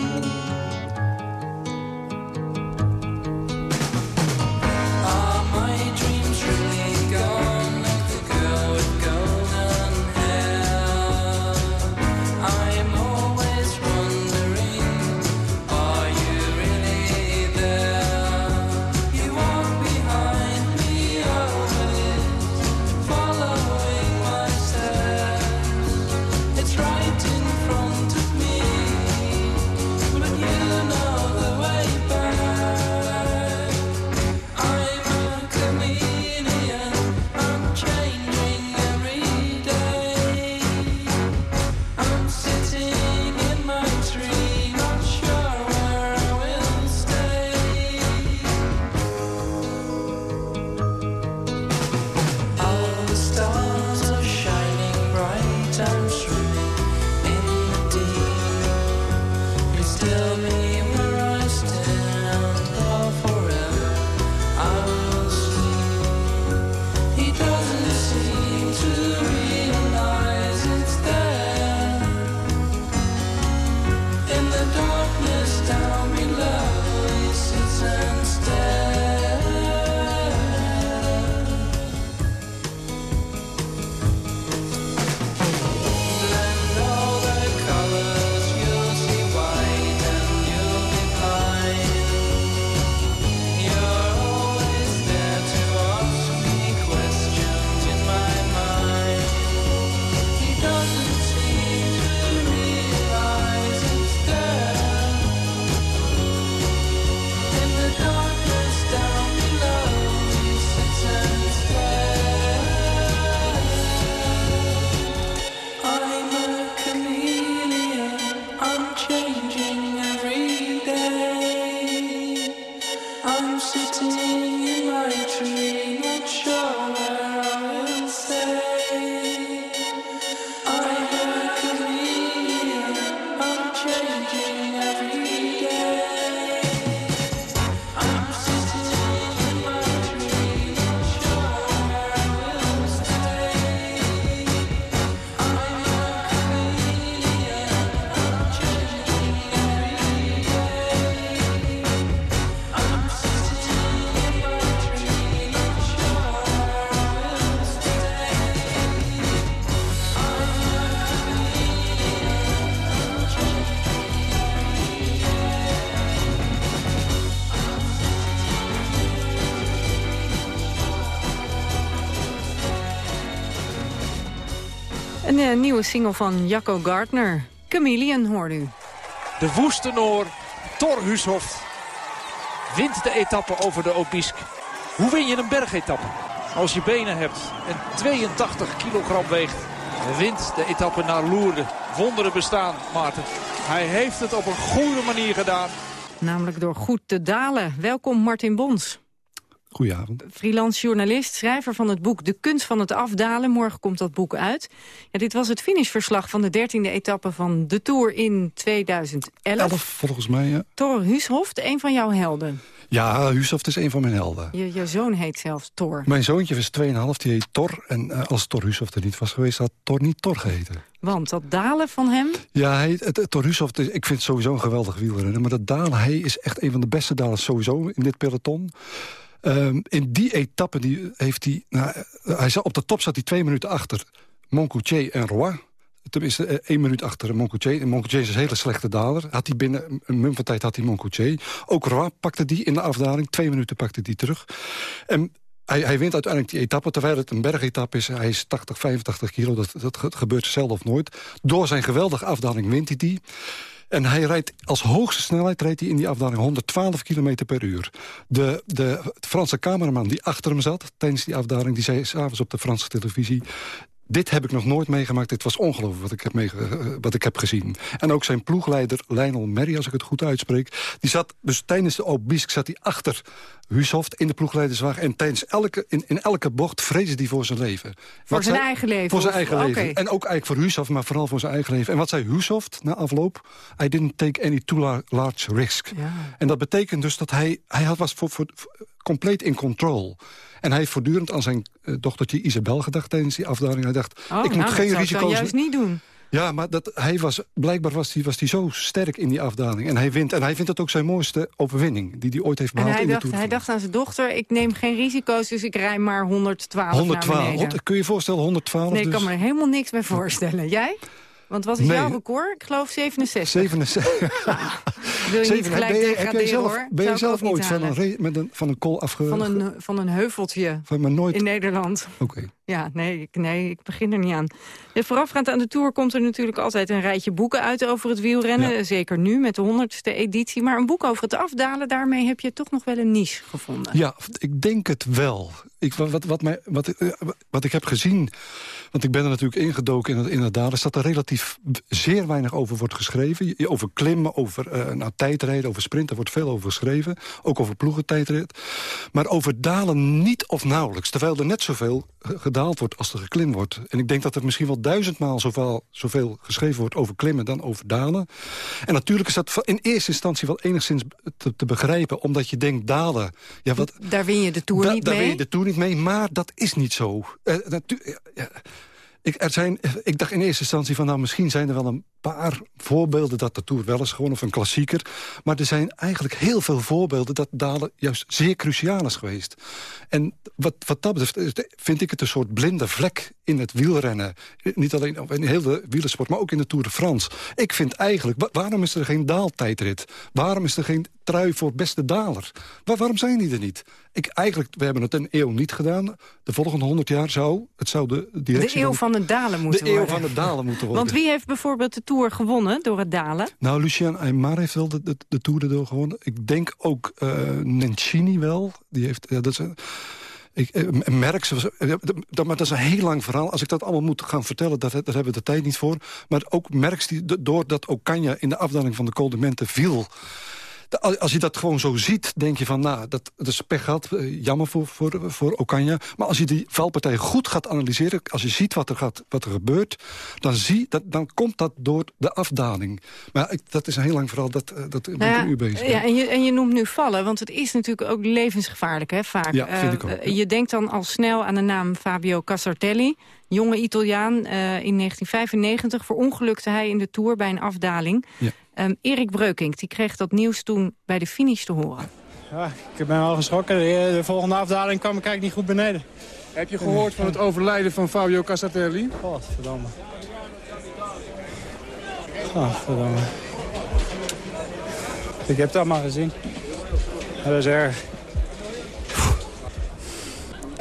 Nieuwe single van Jacco Gardner. Chameleon hoort u. De woeste Noor, Thor Hushoft, wint de etappe over de Obisk. Hoe win je een bergetappe? Als je benen hebt en 82 kilogram weegt, wint de etappe naar Lourdes. Wonderen bestaan, Maarten. Hij heeft het op een goede manier gedaan. Namelijk door goed te dalen. Welkom Martin Bons. Goedenavond. Freelance journalist, schrijver van het boek De Kunst van het Afdalen. Morgen komt dat boek uit. Ja, dit was het finishverslag van de dertiende etappe van de Tour in 2011. Elf, volgens mij, ja. Thor Hushoft, een van jouw helden. Ja, Husoft is een van mijn helden. Je, je zoon heet zelfs Thor. Mijn zoontje was 2,5, die heet Thor. En eh, als Thor Husoft er niet was geweest, had Thor niet Thor geheten. Want dat dalen van hem... Ja, hij, het, het, ik vind het sowieso een geweldig wielrenner. Maar dat dalen, hij is echt een van de beste dalers sowieso in dit peloton. Ehm, in die etappe die heeft hij... Nou, eh, hij zat, op de top zat hij twee minuten achter Moncoutier en Roy. Tenminste, eh, één minuut achter Moncoutier. En Moncoutier is een hele slechte daler. Had hij binnen een mum van tijd had hij Moncoutier. Ook Roy pakte die in de afdaling. Twee minuten pakte die terug. En hij, hij wint uiteindelijk die etappe, terwijl het een bergetappe is. Hij is 80, 85 kilo, dat, dat ge- gebeurt zelden of nooit. Door zijn geweldige afdaling wint hij die. En hij rijdt als hoogste snelheid rijdt hij in die afdaling 112 km per uur. De, de Franse cameraman die achter hem zat tijdens die afdaling... die zei s'avonds op de Franse televisie... Dit heb ik nog nooit meegemaakt. Dit was ongelooflijk wat ik heb, meege- eh, wat ik heb gezien. En ook zijn ploegleider Lionel Merry, als ik het goed uitspreek... die zat dus tijdens de Obisk zat hij achter Husoft in de ploegleiderswagen. En tijdens elke, in, in elke bocht vreesde hij voor zijn leven. Voor Wat zijn zei- eigen leven, Voor zijn eigen leven. En ook eigenlijk voor Husoft, maar vooral voor zijn eigen leven. En wat zei Husoft na afloop? I didn't take any too lar- large risk. En dat betekent dus dat hij, hij had, was voor, voor, voor- compleet in control. En hij heeft voortdurend aan zijn eh, dochtertje Isabel gedacht tijdens die afdaling. Hij dacht, Oh, ik moet nou, dat geen zou ik risico's... dan juist niet doen. Ja, maar dat, hij was, blijkbaar was hij was die zo sterk in die afdaling. En hij wint. En hij vindt dat ook zijn mooiste overwinning die hij ooit heeft En behaald hij in de dacht, de hij dacht aan zijn dochter, ik neem geen risico's, dus ik rij maar 112 naar 112. beneden. Hond- kun je je voorstellen, 112 Nee, ik dus? kan me er helemaal niks bij voorstellen. Jij? Want wat is Nee. jouw record? Ik geloof 67. 67. Wil je niet gelijk ben je- degraderen, jij zelf. Ben je zelf ooit van een, met een, van een kool afge... Van een, van een heuveltje Van, maar nooit... in Nederland. Oké. Ja, nee ik, nee, ik begin er niet aan. Voorafgaand aan de Tour komt er natuurlijk altijd een rijtje boeken uit over het wielrennen. Zeker nu met de honderdste editie. Maar een boek over het afdalen, daarmee heb je toch nog wel een niche gevonden. Ja, ik denk het wel. Ik, wat, wat, mij, wat, eh, wat ik heb gezien, want ik ben er natuurlijk ingedoken in het, in het dalen... is dat er relatief zeer weinig over wordt geschreven. Over klimmen, over eh, nou, tijdrijden, over sprinten wordt veel over geschreven. Ook over ploegentijdrit. Maar over dalen niet of nauwelijks. Terwijl er net zoveel eh, gedaald wordt als er geklimd wordt. En ik denk dat er misschien wel duizendmaal zoveel, zoveel geschreven wordt over klimmen dan over dalen. En natuurlijk is dat in eerste instantie wel enigszins te, te begrijpen. Omdat je denkt dalen, ja, wat, Daar win je de Tour Da- niet daar mee. win je de Tour niet mee, maar dat is niet zo. Ja, ja. Ik, er zijn, ik dacht in eerste instantie van... nou, misschien zijn er wel een paar voorbeelden dat de Tour wel eens gewoon... of een klassieker. Maar er zijn eigenlijk heel veel voorbeelden... dat dalen juist zeer cruciaal is geweest. En wat, wat dat betreft vind ik het een soort blinde vlek in het wielrennen. Niet alleen in heel de wielersport, maar ook in de Tour de France. Ik vind eigenlijk, wa- waarom is er geen daaltijdrit? Waarom is er geen trui voor beste daler? Wa- waarom zijn die er niet? Ik, eigenlijk, we hebben het een eeuw niet gedaan. De volgende honderd jaar zou het zou de De eeuw van het dalen moeten de eeuw worden. van het dalen moeten worden. Want wie heeft bijvoorbeeld de Tour gewonnen door het dalen? Nou, Lucien Aymar heeft wel de, de, de Tour erdoor gewonnen. Ik denk ook eh Nencini wel. Die heeft, ja, dat is, Ik, eh, Merckx, was- eh, dat, maar dat is een heel lang verhaal. Als ik dat allemaal moet gaan vertellen, daar, daar hebben we de tijd niet voor. Maar ook Merckx, die, do- doordat Ocaña in de afdaling van de Col de Mente viel... Als je dat gewoon zo ziet, denk je van, nou, dat, dat is pech gehad. eh, Jammer voor, voor, voor Ocaña. Maar als je die valpartij goed gaat analyseren... als je ziet wat er, gaat, wat er gebeurt... Dan, zie, dat, dan komt dat door de afdaling. Maar ik, dat is een heel lang verhaal, dat, eh, dat ben Nou ik bezig. Ja, en je, en je noemt nu vallen, want het is natuurlijk ook levensgevaarlijk, hè, vaak. Ja, vind ik ook, eh, Je denkt dan al snel aan de naam Fabio Casartelli. Jonge Italiaan, eh, in 1995 verongelukte hij in de Tour bij een afdaling. Ja. Ehm, Erik Breukink die kreeg dat nieuws toen bij de finish te horen. Ja, ik ben wel geschrokken. De, de volgende afdaling kwam ik eigenlijk niet goed beneden. Heb je gehoord van het overlijden van Fabio Casatelli? Godverdomme. Godverdomme. Ik heb dat maar gezien. Dat is erg.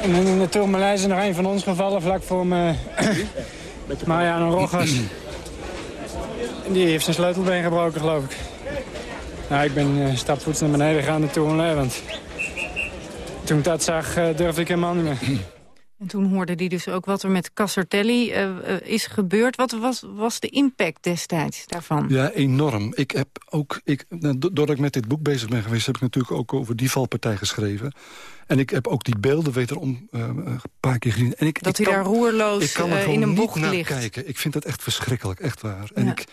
En in de Tourmalet is er nog een van ons gevallen vlak voor me. Mariano Rojas. Die heeft zijn sleutelbeen gebroken, geloof ik. Nou, ik ben eh, stapvoets naar beneden gegaan de Tourmalet, want... Toen ik dat zag, eh, durfde ik helemaal niet meer. En toen hoorde hij dus ook wat er met Casartelli eh, eh, is gebeurd. Wat was, was de impact destijds daarvan? Ja, enorm. Ik heb ook, ik, nou, do- doordat ik met dit boek bezig ben geweest... heb ik natuurlijk ook over die valpartij geschreven. En ik heb ook die beelden wederom eh, een paar keer gezien. En ik, Dat ik hij kan- daar roerloos, ik kan er in een naar ligt. kijken. Ik vind dat echt verschrikkelijk, echt waar. En Ja. ik...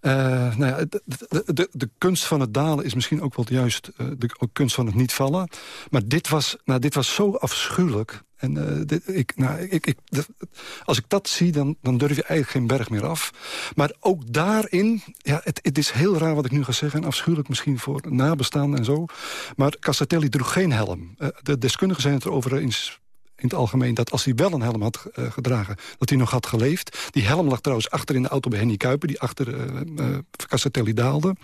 eh, nou ja, de, de, de, kunst van het dalen is misschien ook wel juist eh, de kunst van het niet vallen. Maar dit was, nou, dit was zo afschuwelijk. En eh, ik, nou, ik, ik, als ik dat zie, dan, dan durf je eigenlijk geen berg meer af. Maar ook daarin, ja, het, het is heel raar wat ik nu ga zeggen... en afschuwelijk misschien voor nabestaanden en zo. Maar Cassatelli droeg geen helm. De deskundigen zijn het erover eens in het algemeen... dat als hij wel een helm had eh, gedragen, dat hij nog had geleefd. Die helm lag trouwens achter in de auto bij Henny Kuiper... die achter eh, Cassatelli daalde.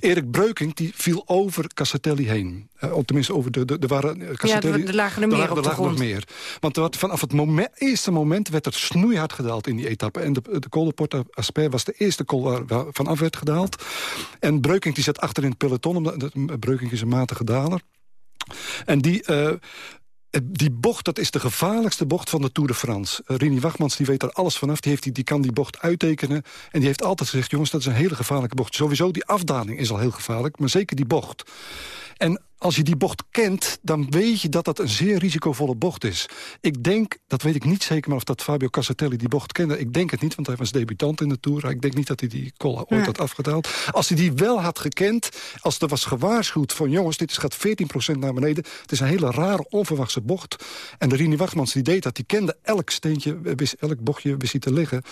Erik Breukink die viel over Cassatelli heen. Of tenminste, over de, de, waren, Cassatelli, er lagen er meer op de lagen nog grond. meer. Want vanaf het moment, eerste moment werd er snoeihard gedaald in die etappe. En de, de Col de Porta Asper was de eerste col waar, vanaf werd gedaald. En Breukink die zat achter in het peloton. Omdat, Breukink is een matige daler. En die... eh, die bocht, dat is de gevaarlijkste bocht van de Tour de France. Uh, Rini Wachmans die weet er alles vanaf. Die, heeft die kan die bocht uittekenen. En die heeft altijd gezegd, jongens, dat is een hele gevaarlijke bocht. Sowieso, die afdaling is al heel gevaarlijk. Maar zeker die bocht. En als je die bocht kent, dan weet je dat dat een zeer risicovolle bocht is. Ik denk, dat weet ik niet zeker, maar of dat Fabio Cassatelli die bocht kende. Ik denk het niet, want hij was debutant in de Tour. Ik denk niet dat hij die col ooit Ja. had afgedaald. Als hij die wel had gekend, als er was gewaarschuwd van... jongens, dit gaat 14% naar beneden. Het is een hele rare, onverwachte bocht. En de Rini Wachmans die deed dat, die kende elk steentje, elk bochtje wist hij te liggen.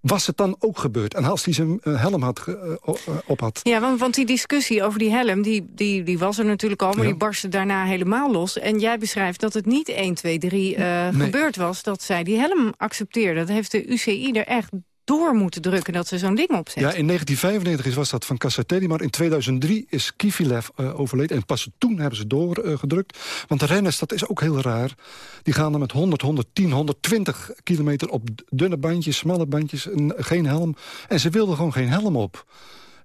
Was het dan ook gebeurd? En als hij zijn eh, helm had, eh, eh, op had... Ja, want, want die discussie over die helm, die, die, die was er natuurlijk al... maar die barstte daarna helemaal los. En jij beschrijft dat het niet 1, 2, 3 eh, Nee. gebeurd was... dat zij die helm accepteerde. Dat heeft de UCI er echt door moeten drukken dat ze zo'n ding opzet. Ja, in 1995 is- was dat van Cassatelli, maar in 2003 is Kivilev eh, overleden. En pas toen hebben ze doorgedrukt. Want de renners, dat is ook heel raar. Die gaan dan met 100, 110, 120 kilometer op dunne bandjes, smalle bandjes, en geen helm. En ze wilden gewoon geen helm op.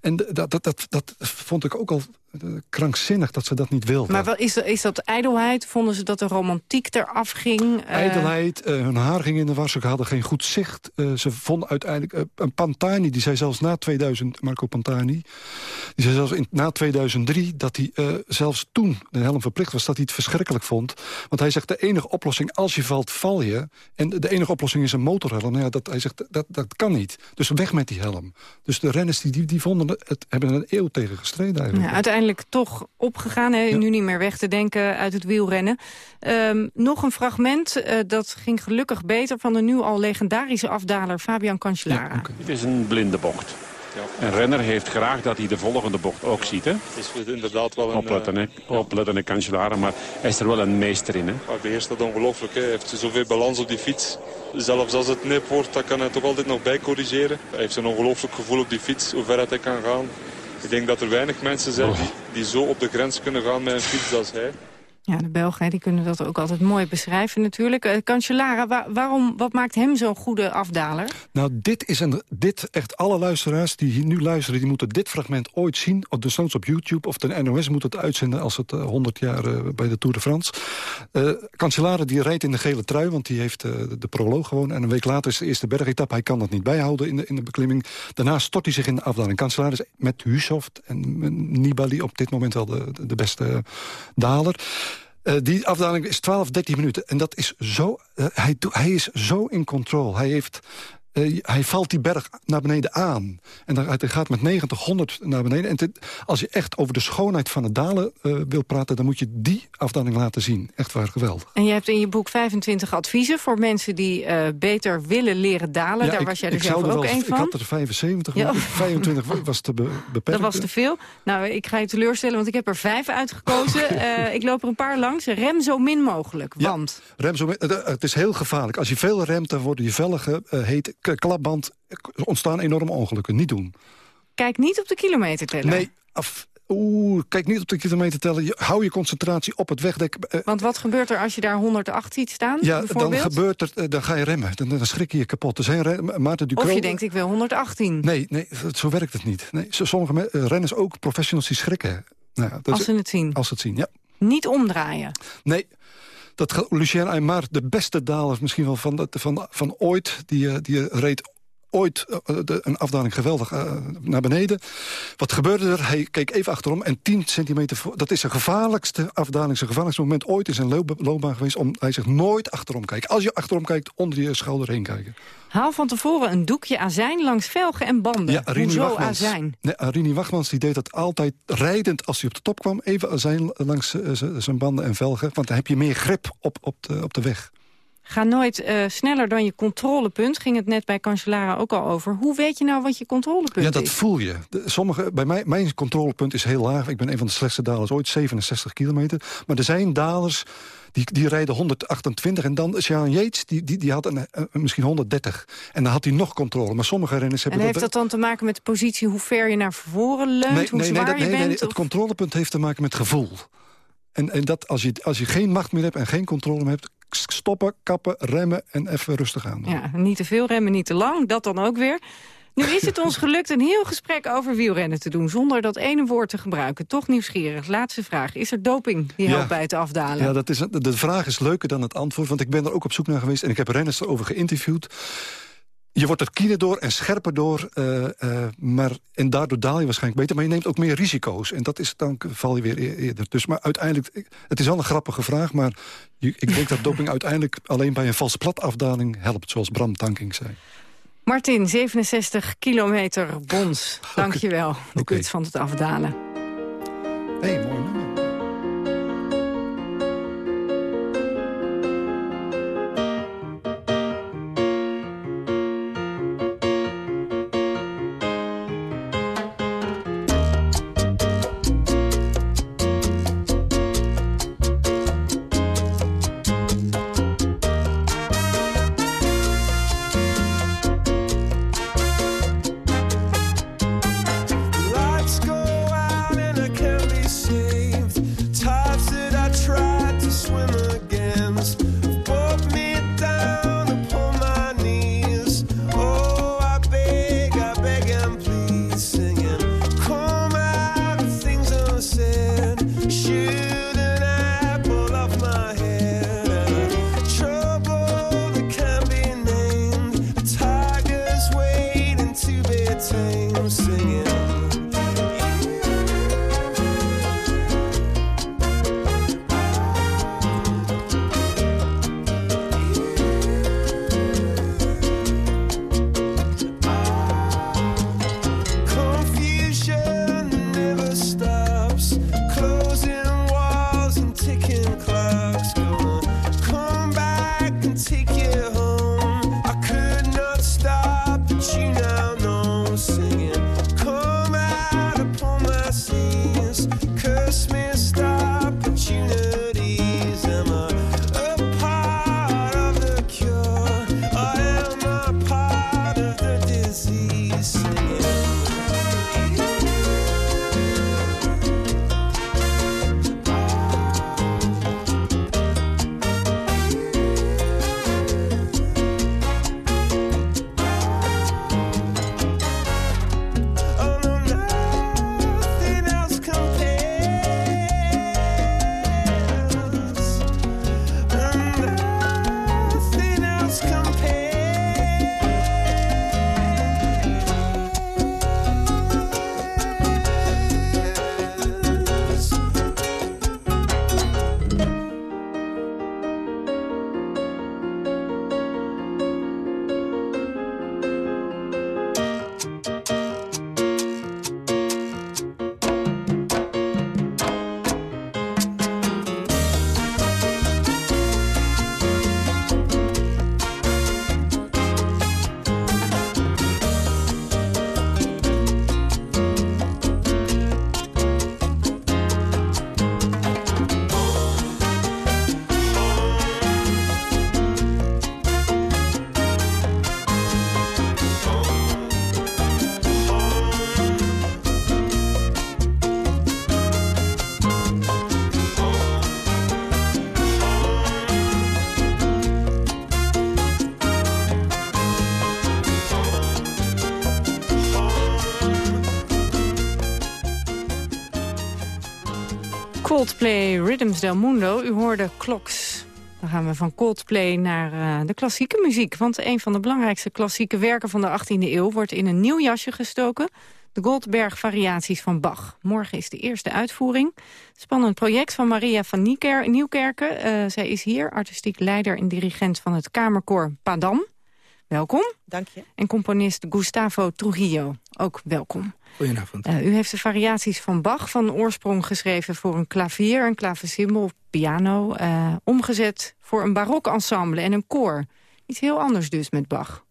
En dat, dat, dat, dat vond ik ook al eh, krankzinnig dat ze dat niet wilden. Maar wel, is, dat- is dat ijdelheid? Vonden ze dat de romantiek eraf ging? Eh, Ijdelheid, eh, hun haar ging in de war, ze hadden geen goed zicht. Eh, ze vonden uiteindelijk... eh, een Pantani, die zei zelfs na 2000... Marco Pantani, die zei zelfs in, na 2003... dat hij eh, zelfs toen de helm verplicht was, dat hij het verschrikkelijk vond. Want hij zegt, de enige oplossing, als je valt, val je. En de enige oplossing is een motorhelm. Nou ja, dat, hij zegt, dat, dat kan niet. Dus weg met die helm. Dus de renners die, die, die vonden het, hebben er een eeuw tegen gestreden eigenlijk. Ja, uiteindelijk toch opgegaan, hè? nu niet meer weg te denken uit het wielrennen. Ehm, nog een fragment, eh, dat ging gelukkig beter... van de nu al legendarische afdaler Fabian Cancellara. Het is een blinde bocht. Een renner heeft graag dat hij de volgende bocht ook ziet. Hè? Het is inderdaad wel een... Opletten, hè? Opletten, hè, Cancellara. Maar hij is er wel een meester in. Hè? Hij beheerst dat ongelooflijk. hè. Hij heeft zoveel balans op die fiets. Zelfs als het nip wordt, dan kan hij toch altijd nog bij corrigeren. Hij heeft een ongelooflijk gevoel op die fiets, hoe ver dat hij kan gaan. Ik denk dat er weinig mensen zijn die, die zo op de grens kunnen gaan met een fiets als hij. Ja, de Belgen die kunnen dat ook altijd mooi beschrijven natuurlijk. Uh, waarom, wat maakt hem zo'n goede afdaler? Nou, dit is een, dit echt alle luisteraars die hier nu luisteren... die moeten dit fragment ooit zien, of soms op YouTube... of de NOS moet het uitzenden als het uh, 100 jaar uh, bij de Tour de France. Uh, die rijdt in de gele trui, want die heeft de proloog gewoon... en een week later is de eerste bergetap. Hij kan dat niet bijhouden in de, in de beklimming. Daarna stort hij zich in de afdaling. Cancellara is met Hushoft en Nibali op dit moment wel de, de beste daler. Uh, die afdaling is 12, 13 minuten. En dat is zo... Uh, hij, hij is zo in controle. Hij heeft... Uh, hij valt die berg naar beneden aan. En dan, hij gaat met 90, 100 naar beneden. En als je echt over de schoonheid van het dalen uh, wil praten... dan moet je die afdaling laten zien. Echt waar geweldig. En je hebt in je boek 25 adviezen... voor mensen die uh, beter willen leren dalen. Ja, Daar ik, was jij er zelf ook één van. Ik had er 75, ja. 25 was te be beperkt. Dat was te veel. Nou, ik ga je teleurstellen, want ik heb er vijf uitgekozen. ik loop er een paar langs. Rem zo min mogelijk, want... Ja, rem zo min, het is heel gevaarlijk. Als je veel remt, dan worden je velgen heet klapband ontstaan enorme ongelukken. Niet doen. Kijk niet op de kilometerteller. Nee, af, Oeh, kijk niet op de kilometer tellen. Je, hou je concentratie op het wegdek. Uh, Want wat gebeurt er als je daar 108 ziet staan? Ja, dan, gebeurt er, uh, dan ga je remmen. Dan, dan schrik je je kapot. Er zijn Maarten Ducro, of je denkt, ik wil 118. Nee, nee zo werkt het niet. Nee, sommige uh, renners, ook professionals, die schrikken. Nou ja, dat als ze het zien? Als ze het zien, ja. Niet omdraaien? Nee. Dat Lucien Aymar, de beste daler misschien wel van, van, van ooit... die, die reed ooit uh, de, een afdaling geweldig uh, naar beneden. Wat gebeurde er? Hij keek even achterom en 10 centimeter voor... Dat is zijn gevaarlijkste afdaling, zijn gevaarlijkste moment ooit in zijn loopbaan geweest... om hij zich nooit achterom kijkt. Als je achterom kijkt, onder je schouder heen kijken. Haal van tevoren een doekje azijn langs velgen en banden. Ja, Arini Hoezo Wachtmans, azijn? Nee, Arini Wachtmans die deed dat altijd rijdend als hij op de top kwam. Even azijn langs zijn banden en velgen. Want dan heb je meer grip op, op, de, op de weg. Ga nooit uh, sneller dan je controlepunt. Ging het net bij Cancellara ook al over. Hoe weet je nou wat je controlepunt is? Ja, dat voel je. De, sommige, bij mij, mijn controlepunt is heel laag. Ik ben een van de slechtste dalers ooit, 67 kilometer. Maar er zijn dalers die, die rijden 128. En dan Sjaan Yates, die, die, die had een, een, misschien 130. En dan had hij nog controle. Maar sommige renners hebben... En heeft dat dan te maken met de positie, hoe ver je naar voren leunt? Nee, hoe nee, zwaar nee, dat, je nee, bent? nee, het controlepunt heeft te maken met gevoel. En, en dat als je, als je geen macht meer hebt en geen controle meer hebt stoppen, kappen, remmen en even rustig aan. Ja, niet te veel remmen, niet te lang, dat dan ook weer. Nu is het ons gelukt een heel gesprek over wielrennen te doen... zonder dat ene woord te gebruiken. Toch nieuwsgierig. Laatste vraag. Is er doping die helpt Ja. bij het afdalen? Ja, dat is, de vraag is leuker dan het antwoord, want ik ben er ook op zoek naar geweest... en ik heb renners erover geïnterviewd. Je wordt er kiener door en scherper door, uh, uh, maar, en daardoor daal je waarschijnlijk beter... maar je neemt ook meer risico's en dat is, dan val je weer e- eerder. Dus, maar uiteindelijk, het is wel een grappige vraag... maar ik denk dat doping uiteindelijk alleen bij een vals platafdaling helpt... zoals Bram Tankink zei. Martin, 67 kilometer bons. Dank je wel. De kunst van het afdalen. hey, mooi nummer. Del Mundo. U hoorde Clocks. Dan gaan we van Coldplay naar eh, de klassieke muziek. Want een van de belangrijkste klassieke werken van de 18e eeuw... wordt in een nieuw jasje gestoken. De Goldberg-variaties van Bach. Morgen is de eerste uitvoering. Spannend project van Maria van Nieker, Nieuwkerken. Eh, zij is hier, artistiek leider en dirigent van het kamerkoor Padam. Welkom. Dank je. En componist Gustavo Trujillo. Ook welkom. Goedenavond. Eh, u heeft de variaties van Bach van oorsprong geschreven voor een klavier, een klaversymbol of piano. eh, omgezet voor een barok ensemble en een koor. Iets heel anders dus met Bach.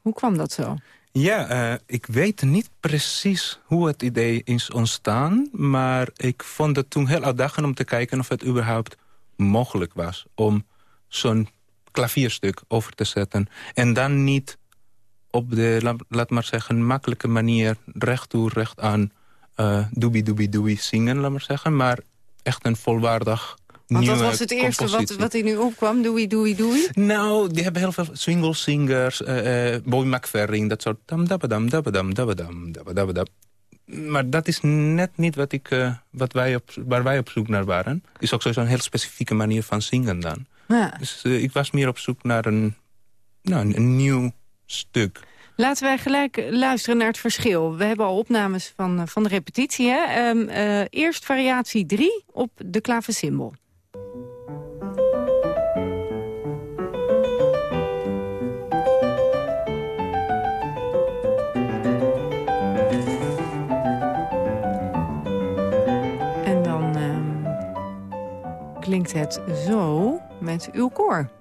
Hoe kwam dat zo? Ja, eh, ik weet niet precies hoe het idee is ontstaan... maar ik vond het toen heel uitdagend om te kijken of het überhaupt mogelijk was... om zo'n klavierstuk over te zetten. En dan niet op de, la- laat maar zeggen, makkelijke manier... recht toe, recht aan, eh doobie doobie doobie zingen, laat maar zeggen... maar echt een volwaardig Want nieuwe dat was het eerste wat, compositie. wat in u opkwam. Doei, doei, doei. Nou, die hebben heel veel swingle singers, eh eh Boy McFerrin, dat soort dam dabadam dabadam dabadam dabadabadam. Maar dat is net niet wat ik, wat wij op, waar wij op zoek naar waren. Is ook sowieso een heel specifieke manier van zingen dan. Ja. Dus ik was meer op zoek naar een, nou, een, een nieuw stuk. Laten wij gelijk eh, luisteren naar het verschil. We hebben al opnames van, eh, van de repetitie. Hè? Ehm, eh, eerst variatie 3 op de klaversymbol. En dan ehm, klinkt het zo met uw koor.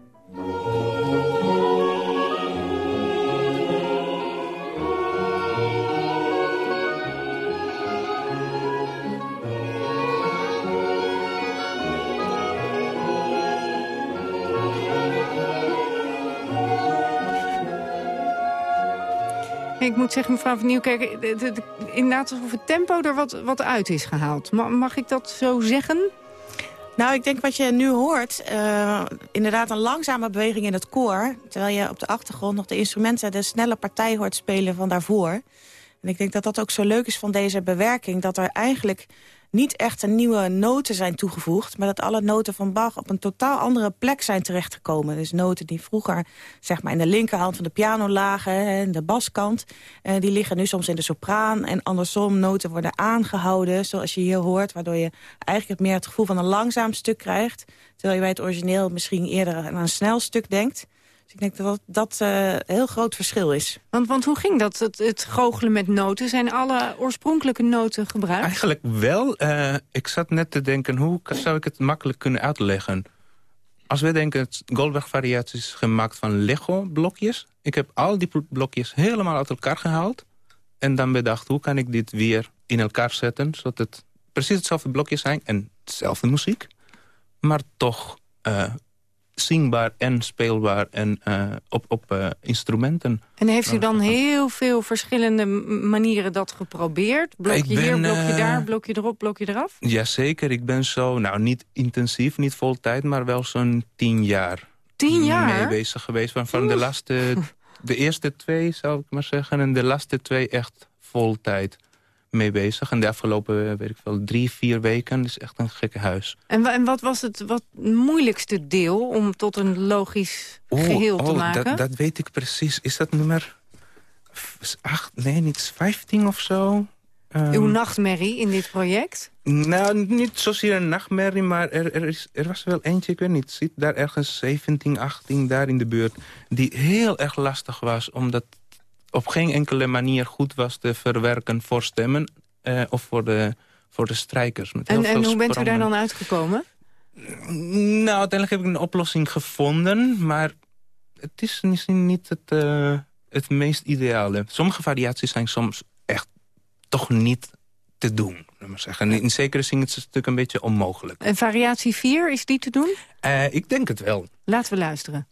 Ik moet zeggen, mevrouw van Nieuwkerk, de- inderdaad alsof het tempo er wat, wat uit is gehaald. Ma- mag ik dat zo zeggen? Nou, ik denk wat je nu hoort, eh, inderdaad een langzame beweging in het koor... terwijl je op de achtergrond nog de instrumenten de snelle partij hoort spelen van daarvoor. En ik denk dat dat ook zo leuk is van deze bewerking... dat er eigenlijk niet echt een nieuwe noten zijn toegevoegd... maar dat alle noten van Bach op een totaal andere plek zijn terechtgekomen. Dus noten die vroeger zeg maar, in de linkerhand van de piano lagen... in de baskant, eh, die liggen nu soms in de sopraan... en andersom noten worden aangehouden, zoals je hier hoort... waardoor je eigenlijk meer het gevoel van een langzaam stuk krijgt... terwijl je bij het origineel misschien eerder aan een snel stuk denkt... Dus ik denk dat dat, dat eh, een heel groot verschil is. Want, want hoe ging dat, het, het goochelen met noten? Zijn alle oorspronkelijke noten gebruikt? Eigenlijk wel. eh, ik zat net te denken, hoe zou ik het makkelijk kunnen uitleggen? Als we denken, het Goldberg-variatie is gemaakt van Lego-blokjes. Ik heb al die blokjes helemaal uit elkaar gehaald. En dan bedacht, hoe kan ik dit weer in elkaar zetten... zodat het precies hetzelfde blokjes zijn en hetzelfde muziek. Maar toch eh, zingbaar en speelbaar en eh, op, op eh, instrumenten. En heeft u dan heel veel verschillende manieren dat geprobeerd? Blokje ben, hier, blokje eh, daar, blokje erop, blokje eraf? Jazeker, ik ben zo, nou niet intensief, niet vol tijd, maar wel zo'n tien jaar. Tien jaar? Mee bezig geweest. Van, van de laatste, de eerste twee zou ik maar zeggen, en de laatste twee echt vol tijd mee bezig. En de afgelopen, eh, weet ik wel, drie, vier weken is echt een gekke huis. En, en wat was het wat moeilijkste deel om tot een logisch Oh, geheel te oh, maken? Dat, dat weet ik precies. Is dat nummer f- acht, nee, niet vijftien of zo? Ehm, Uw nachtmerrie in dit project? Nou, niet zozeer een nachtmerrie, maar er, er, is, er was wel eentje, ik weet niet, zit daar ergens 17, 18, daar in de buurt, die heel erg lastig was, omdat op geen enkele manier goed was te verwerken voor stemmen eh, of voor de, voor de strijkers. Met En, en hoe bent u daar dan uitgekomen? Nou, uiteindelijk heb ik een oplossing gevonden, maar het is misschien niet het, eh, het meest ideale. Sommige variaties zijn soms echt toch niet te doen. maar zeggen. In zekere zin is het stuk een beetje onmogelijk. En variatie 4, is die te doen? Eh, ik denk het wel. Laten we luisteren.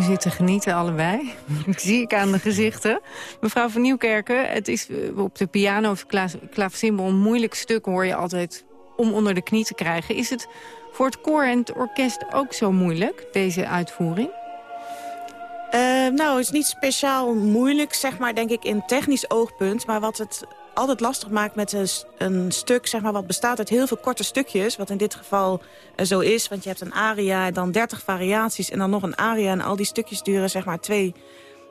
U zit te genieten allebei. Dat zie ik aan de gezichten. Mevrouw van Nieuwkerken, het is eh, op de piano of kla- klavecimbal een moeilijk stuk... hoor je altijd om onder de knie te krijgen. Is het voor het koor en het orkest ook zo moeilijk, deze uitvoering? Eh, nou, het is niet speciaal moeilijk, zeg maar, denk ik, in technisch oogpunt. Maar wat het altijd lastig maakt met een, een stuk, zeg maar, wat bestaat uit heel veel korte stukjes. Wat in dit geval eh, zo is, want je hebt een aria en dan 30 variaties en dan nog een aria. En al die stukjes duren, zeg maar, twee,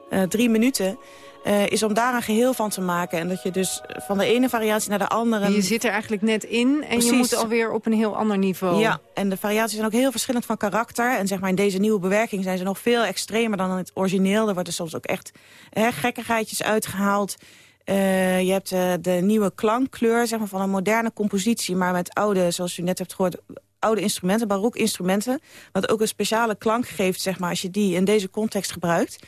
eh, drie minuten. eh, is om daar een geheel van te maken. En dat je dus van de ene variatie naar de andere... Je zit er eigenlijk net in en je moet alweer op een heel ander niveau. Ja, en de variaties zijn ook heel verschillend van karakter. En zeg maar in deze nieuwe bewerking zijn ze nog veel extremer dan in het origineel. Er worden soms ook echt hè, gekkigheidjes uitgehaald. Eh, je hebt eh, de nieuwe klankkleur zeg maar, van een moderne compositie... maar met oude, zoals u net hebt gehoord, oude instrumenten, barok instrumenten. Wat ook een speciale klank geeft zeg maar, als je die in deze context gebruikt.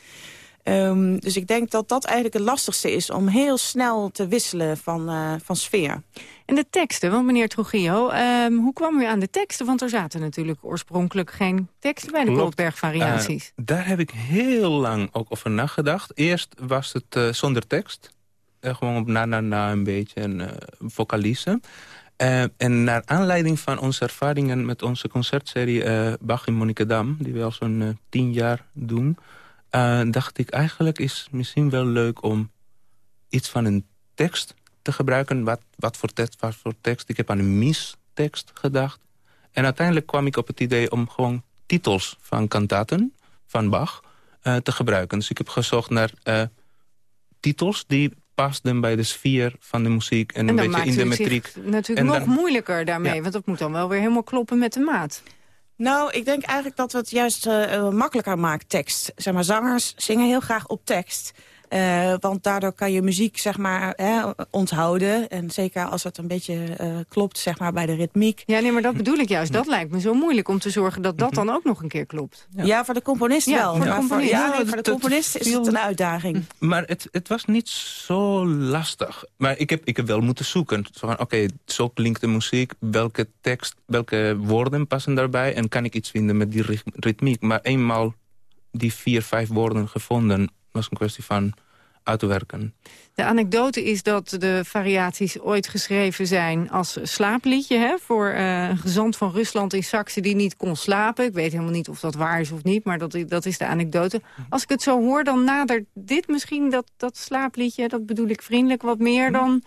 Ehm, dus ik denk dat dat eigenlijk het lastigste is... om heel snel te wisselen van, eh, van sfeer. En de teksten, want meneer Trujillo, ehm, hoe kwam u aan de teksten? Want er zaten natuurlijk oorspronkelijk geen teksten bij de. Goldberg-variaties. Daar heb ik heel lang ook over nagedacht. Eerst was het zonder tekst. Eh, gewoon op na-na-na een beetje en eh vocalisten. Eh, en naar aanleiding van onze ervaringen met onze concertserie eh Bach in Monnikendam... die we al zo'n eh, tien jaar doen... eh, dacht ik eigenlijk is misschien wel leuk om iets van een tekst te gebruiken. Wat, wat, voor tekst, wat voor tekst? Ik heb aan een mistekst gedacht. En uiteindelijk kwam ik op het idee om gewoon titels van kantaten van Bach eh, te gebruiken. Dus ik heb gezocht naar eh, titels die pasten bij de sfeer van de muziek... en, En een dan beetje in de u het zich metriek. natuurlijk En nog dan- moeilijker daarmee, Ja. want dat moet dan wel weer helemaal kloppen met de maat. Nou, ik denk eigenlijk dat het juist eh, makkelijker maakt, tekst. Zeg maar, zangers zingen heel graag op tekst. Eh, want daardoor kan je muziek zeg maar, hè, onthouden. En zeker als het een beetje eh, klopt zeg maar, bij de ritmiek. Ja, nee, maar dat bedoel ik juist. Dat lijkt me zo moeilijk om te zorgen dat dat dan ook nog een keer klopt. Ja, voor de componist Ja, wel. voor de componist. ja, Ja, nee, voor de dat componist is het een uitdaging. Maar het, het was niet zo lastig. Maar ik heb, ik heb wel moeten zoeken. Zo Oké, zo klinkt de muziek. Welke tekst, welke woorden passen daarbij? En kan ik iets vinden met die rit- ritmiek? Maar eenmaal die vier, vijf woorden gevonden... was een kwestie van uitwerken. De anekdote is dat de variaties ooit geschreven zijn als slaapliedje... Hè, voor eh, een gezant van Rusland in Saxe die niet kon slapen. Ik weet helemaal niet of dat waar is of niet, maar dat, dat is de anekdote. Als ik het zo hoor, dan nadert dit misschien dat, dat slaapliedje... dat bedoel ik vriendelijk wat meer dan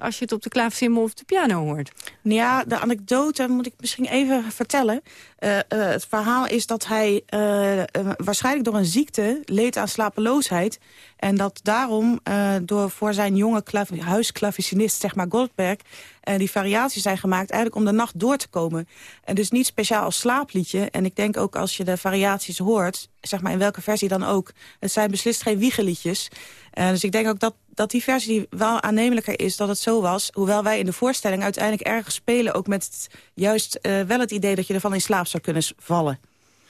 als je het op de klaafcimbal of de piano hoort. Ja, de anekdote moet ik misschien even vertellen. Eh, eh, het verhaal is dat hij eh, waarschijnlijk door een ziekte leed aan slapeloosheid. En dat daarom door voor zijn jonge klav- huisklavicinist, zeg maar Goldberg... die variaties zijn gemaakt eigenlijk om de nacht door te komen. En dus niet speciaal als slaapliedje. En ik denk ook als je de variaties hoort, zeg maar in welke versie dan ook... het zijn beslist geen wiegeliedjes. Dus ik denk ook dat, dat die versie wel aannemelijker is dat het zo was. Hoewel wij in de voorstelling uiteindelijk ergens spelen... ook met juist wel het idee dat je ervan in slaap zou kunnen vallen.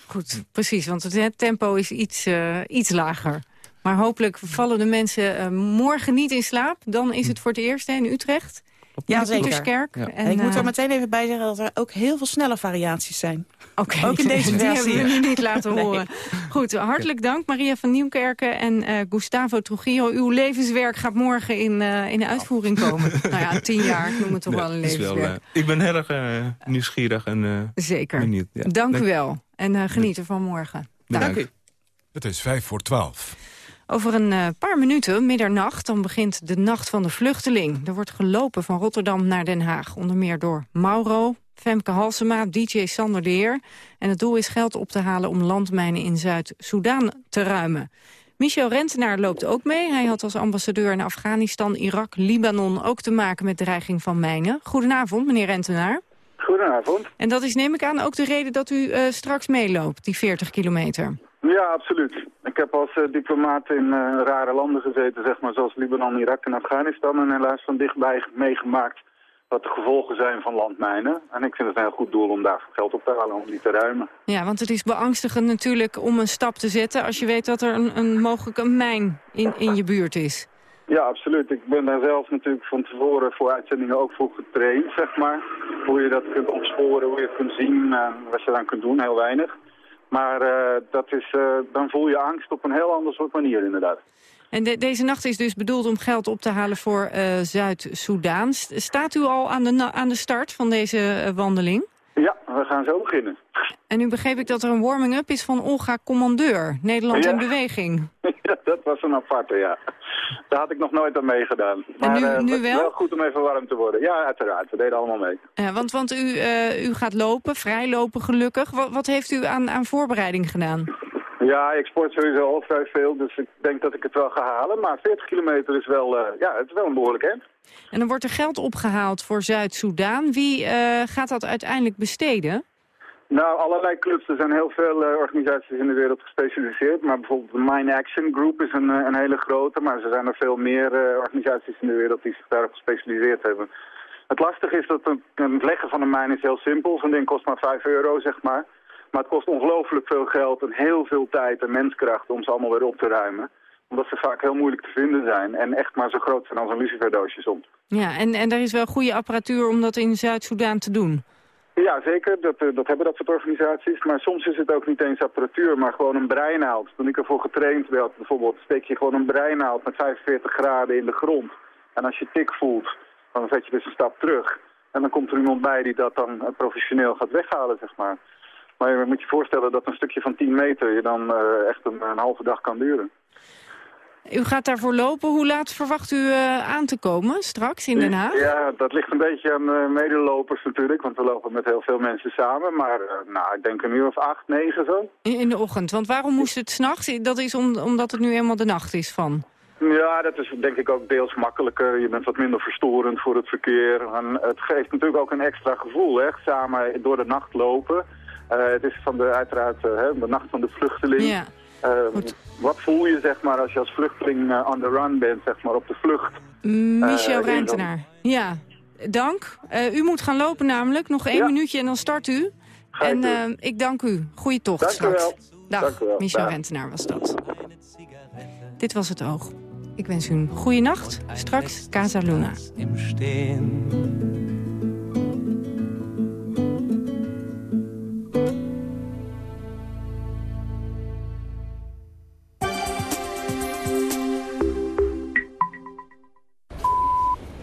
Goed, precies, want het, tempo is iets, eh, iets lager. Maar hopelijk vallen de mensen eh, morgen niet in slaap. Dan is het voor het eerst in Utrecht. Ja. Pieterskerk. En, En, ik moet er eh, meteen even bij zeggen dat er ook heel veel snelle variaties zijn. Oké, Ook in deze die versie. hebben we nu niet laten Nee. horen. Goed, hartelijk dank Maria van Nieuwkerken en eh, Gustavo Trujillo. Uw levenswerk gaat morgen in, eh, in de uitvoering komen. nou ja, tien jaar, ik noem het toch wel een wel, levenswerk. eh, ik ben heel erg nieuwsgierig en eh, Zeker. benieuwd. Ja. Dank u wel en eh, geniet ervan morgen. Bedankt. Het is vijf voor twaalf. Over een eh, paar minuten, middernacht, dan begint de Nacht van de Vluchteling. Er wordt gelopen van Rotterdam naar Den Haag. Onder meer door Mauro, Femke Halsema, DJ Sander de Heer. En het doel is geld op te halen om landmijnen in Zuid-Soedan te ruimen. Michel Rentenaar loopt ook mee. Hij had als ambassadeur in Afghanistan, Irak, Libanon ook te maken met dreiging van mijnen. Goedenavond, meneer Rentenaar. Goedenavond. En dat is, neem ik aan, ook de reden dat u eh, straks meeloopt, die 40 kilometer. Ja, absoluut. Ik heb als eh, diplomaat in eh, rare landen gezeten, zeg maar, zoals Libanon, Irak en Afghanistan. En helaas van dichtbij meegemaakt wat de gevolgen zijn van landmijnen. En ik vind het een heel goed doel om daarvoor geld op te halen, om die te ruimen. Ja, want het is beangstigend natuurlijk om een stap te zetten... als je weet dat er een, een mogelijk een mijn in, in je buurt is. Ja, absoluut. Ik ben daar zelf natuurlijk van tevoren voor uitzendingen ook voor getraind, zeg maar. Hoe je dat kunt opsporen, hoe je het kunt zien, en wat je dan kunt doen, heel weinig. Maar eh, dat is, eh, dan voel je angst op een heel ander soort manier inderdaad. En de- deze nacht is dus bedoeld om geld op te halen voor eh, Zuid-Soedan. Staat u al aan de, aan de start van deze wandeling? We gaan zo beginnen. En nu begreep ik dat er een warming-up is van Olga Commandeur. Nederland Ja. in beweging. Ja, dat was een aparte, ja. Daar had ik nog nooit aan meegedaan. Maar nu- is wel? wel goed om even warm te worden. Ja, uiteraard. We deden allemaal mee. Ja, want want u, eh, u gaat lopen, vrijlopen gelukkig. Wat, wat heeft u aan, aan voorbereiding gedaan? Ja, ik sport sowieso al vrij veel, dus ik denk dat ik het wel ga halen. Maar 40 kilometer is wel, eh, ja, het is wel een behoorlijk eind. En dan wordt er geld opgehaald voor Zuid-Soedan. Wie eh, gaat dat uiteindelijk besteden? Nou, allerlei clubs. Er zijn heel veel eh, organisaties in de wereld gespecialiseerd. Maar bijvoorbeeld de Mine Action Group is een, eh, een hele grote. Maar er zijn er veel meer organisaties in de wereld die zich daarop gespecialiseerd hebben. Het lastige is dat het leggen van een mijn is heel simpel. Zo'n ding kost maar 5 euro, zeg maar. Maar het kost ongelooflijk veel geld en heel veel tijd en menskracht om ze allemaal weer op te ruimen. Omdat ze vaak heel moeilijk te vinden zijn en echt maar zo groot zijn als een luciferdoosje soms. Ja, en, en er is wel goede apparatuur om dat in Zuid-Soedan te doen. Ja, zeker. Dat, eh, dat hebben dat soort organisaties. Maar soms is het ook niet eens apparatuur, maar gewoon een breinaald. Toen ik ervoor getraind werd, bijvoorbeeld, steek je gewoon een breinaald met 45 graden in de grond. En als je tik voelt, dan zet je dus een stap terug. En dan komt er iemand bij die dat dan eh, professioneel gaat weghalen, zeg maar. Maar je moet je voorstellen dat een stukje van 10 meter je dan eh, echt een, een halve dag kan duren. U gaat daarvoor lopen. Hoe laat verwacht u eh, aan te komen straks in Den Haag? Ja, dat ligt een beetje aan eh, medelopers natuurlijk, want we lopen met heel veel mensen samen. Maar eh, nou, ik denk een uur of acht, negen zo. In, de ochtend. Want waarom moest het s'nachts? Dat is om, omdat het nu eenmaal de nacht is van. Ja, dat is denk ik ook deels makkelijker. Je bent wat minder verstorend voor het verkeer. En het geeft natuurlijk ook een extra gevoel, hè? samen door de nacht lopen. Het is van de, uiteraard de nacht van de vluchteling. Ja. Eh, wat voel je zeg maar als je als vluchteling eh, on the run bent, zeg maar op de vlucht? Michel Eh, in Rijntenaar. Ja, dank. Eh, u moet gaan lopen namelijk. Nog één Ja. minuutje en dan start u. Ga ik en doen. eh, ik dank u. Goeie tocht Dank u straks. wel. Dag, Dank u wel. Michel Dag. Rentenaar was dat. Dit was het oog. Ik wens u een goede nacht. Straks Casa Luna.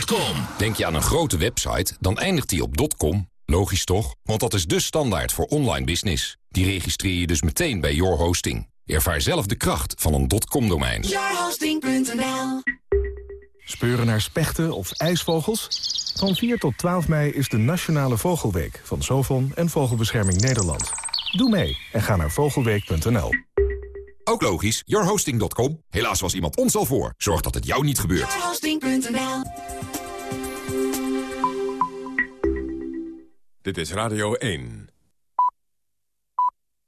zakelijk. Denk je aan een grote website, dan eindigt die op .com. Logisch toch? Want dat is de standaard voor online business. Die registreer je dus meteen bij Your Hosting. Ervaar zelf de kracht van een .com-domein. Yourhosting.nl Speuren naar spechten of ijsvogels? Van 4 tot 12 mei is de Nationale Vogelweek van Sovon en Vogelbescherming Nederland. Doe mee en ga naar vogelweek.nl. Ook logisch, yourhosting.com. Helaas was iemand ons al voor. Zorg dat het jou niet gebeurt. Dit is Radio 1.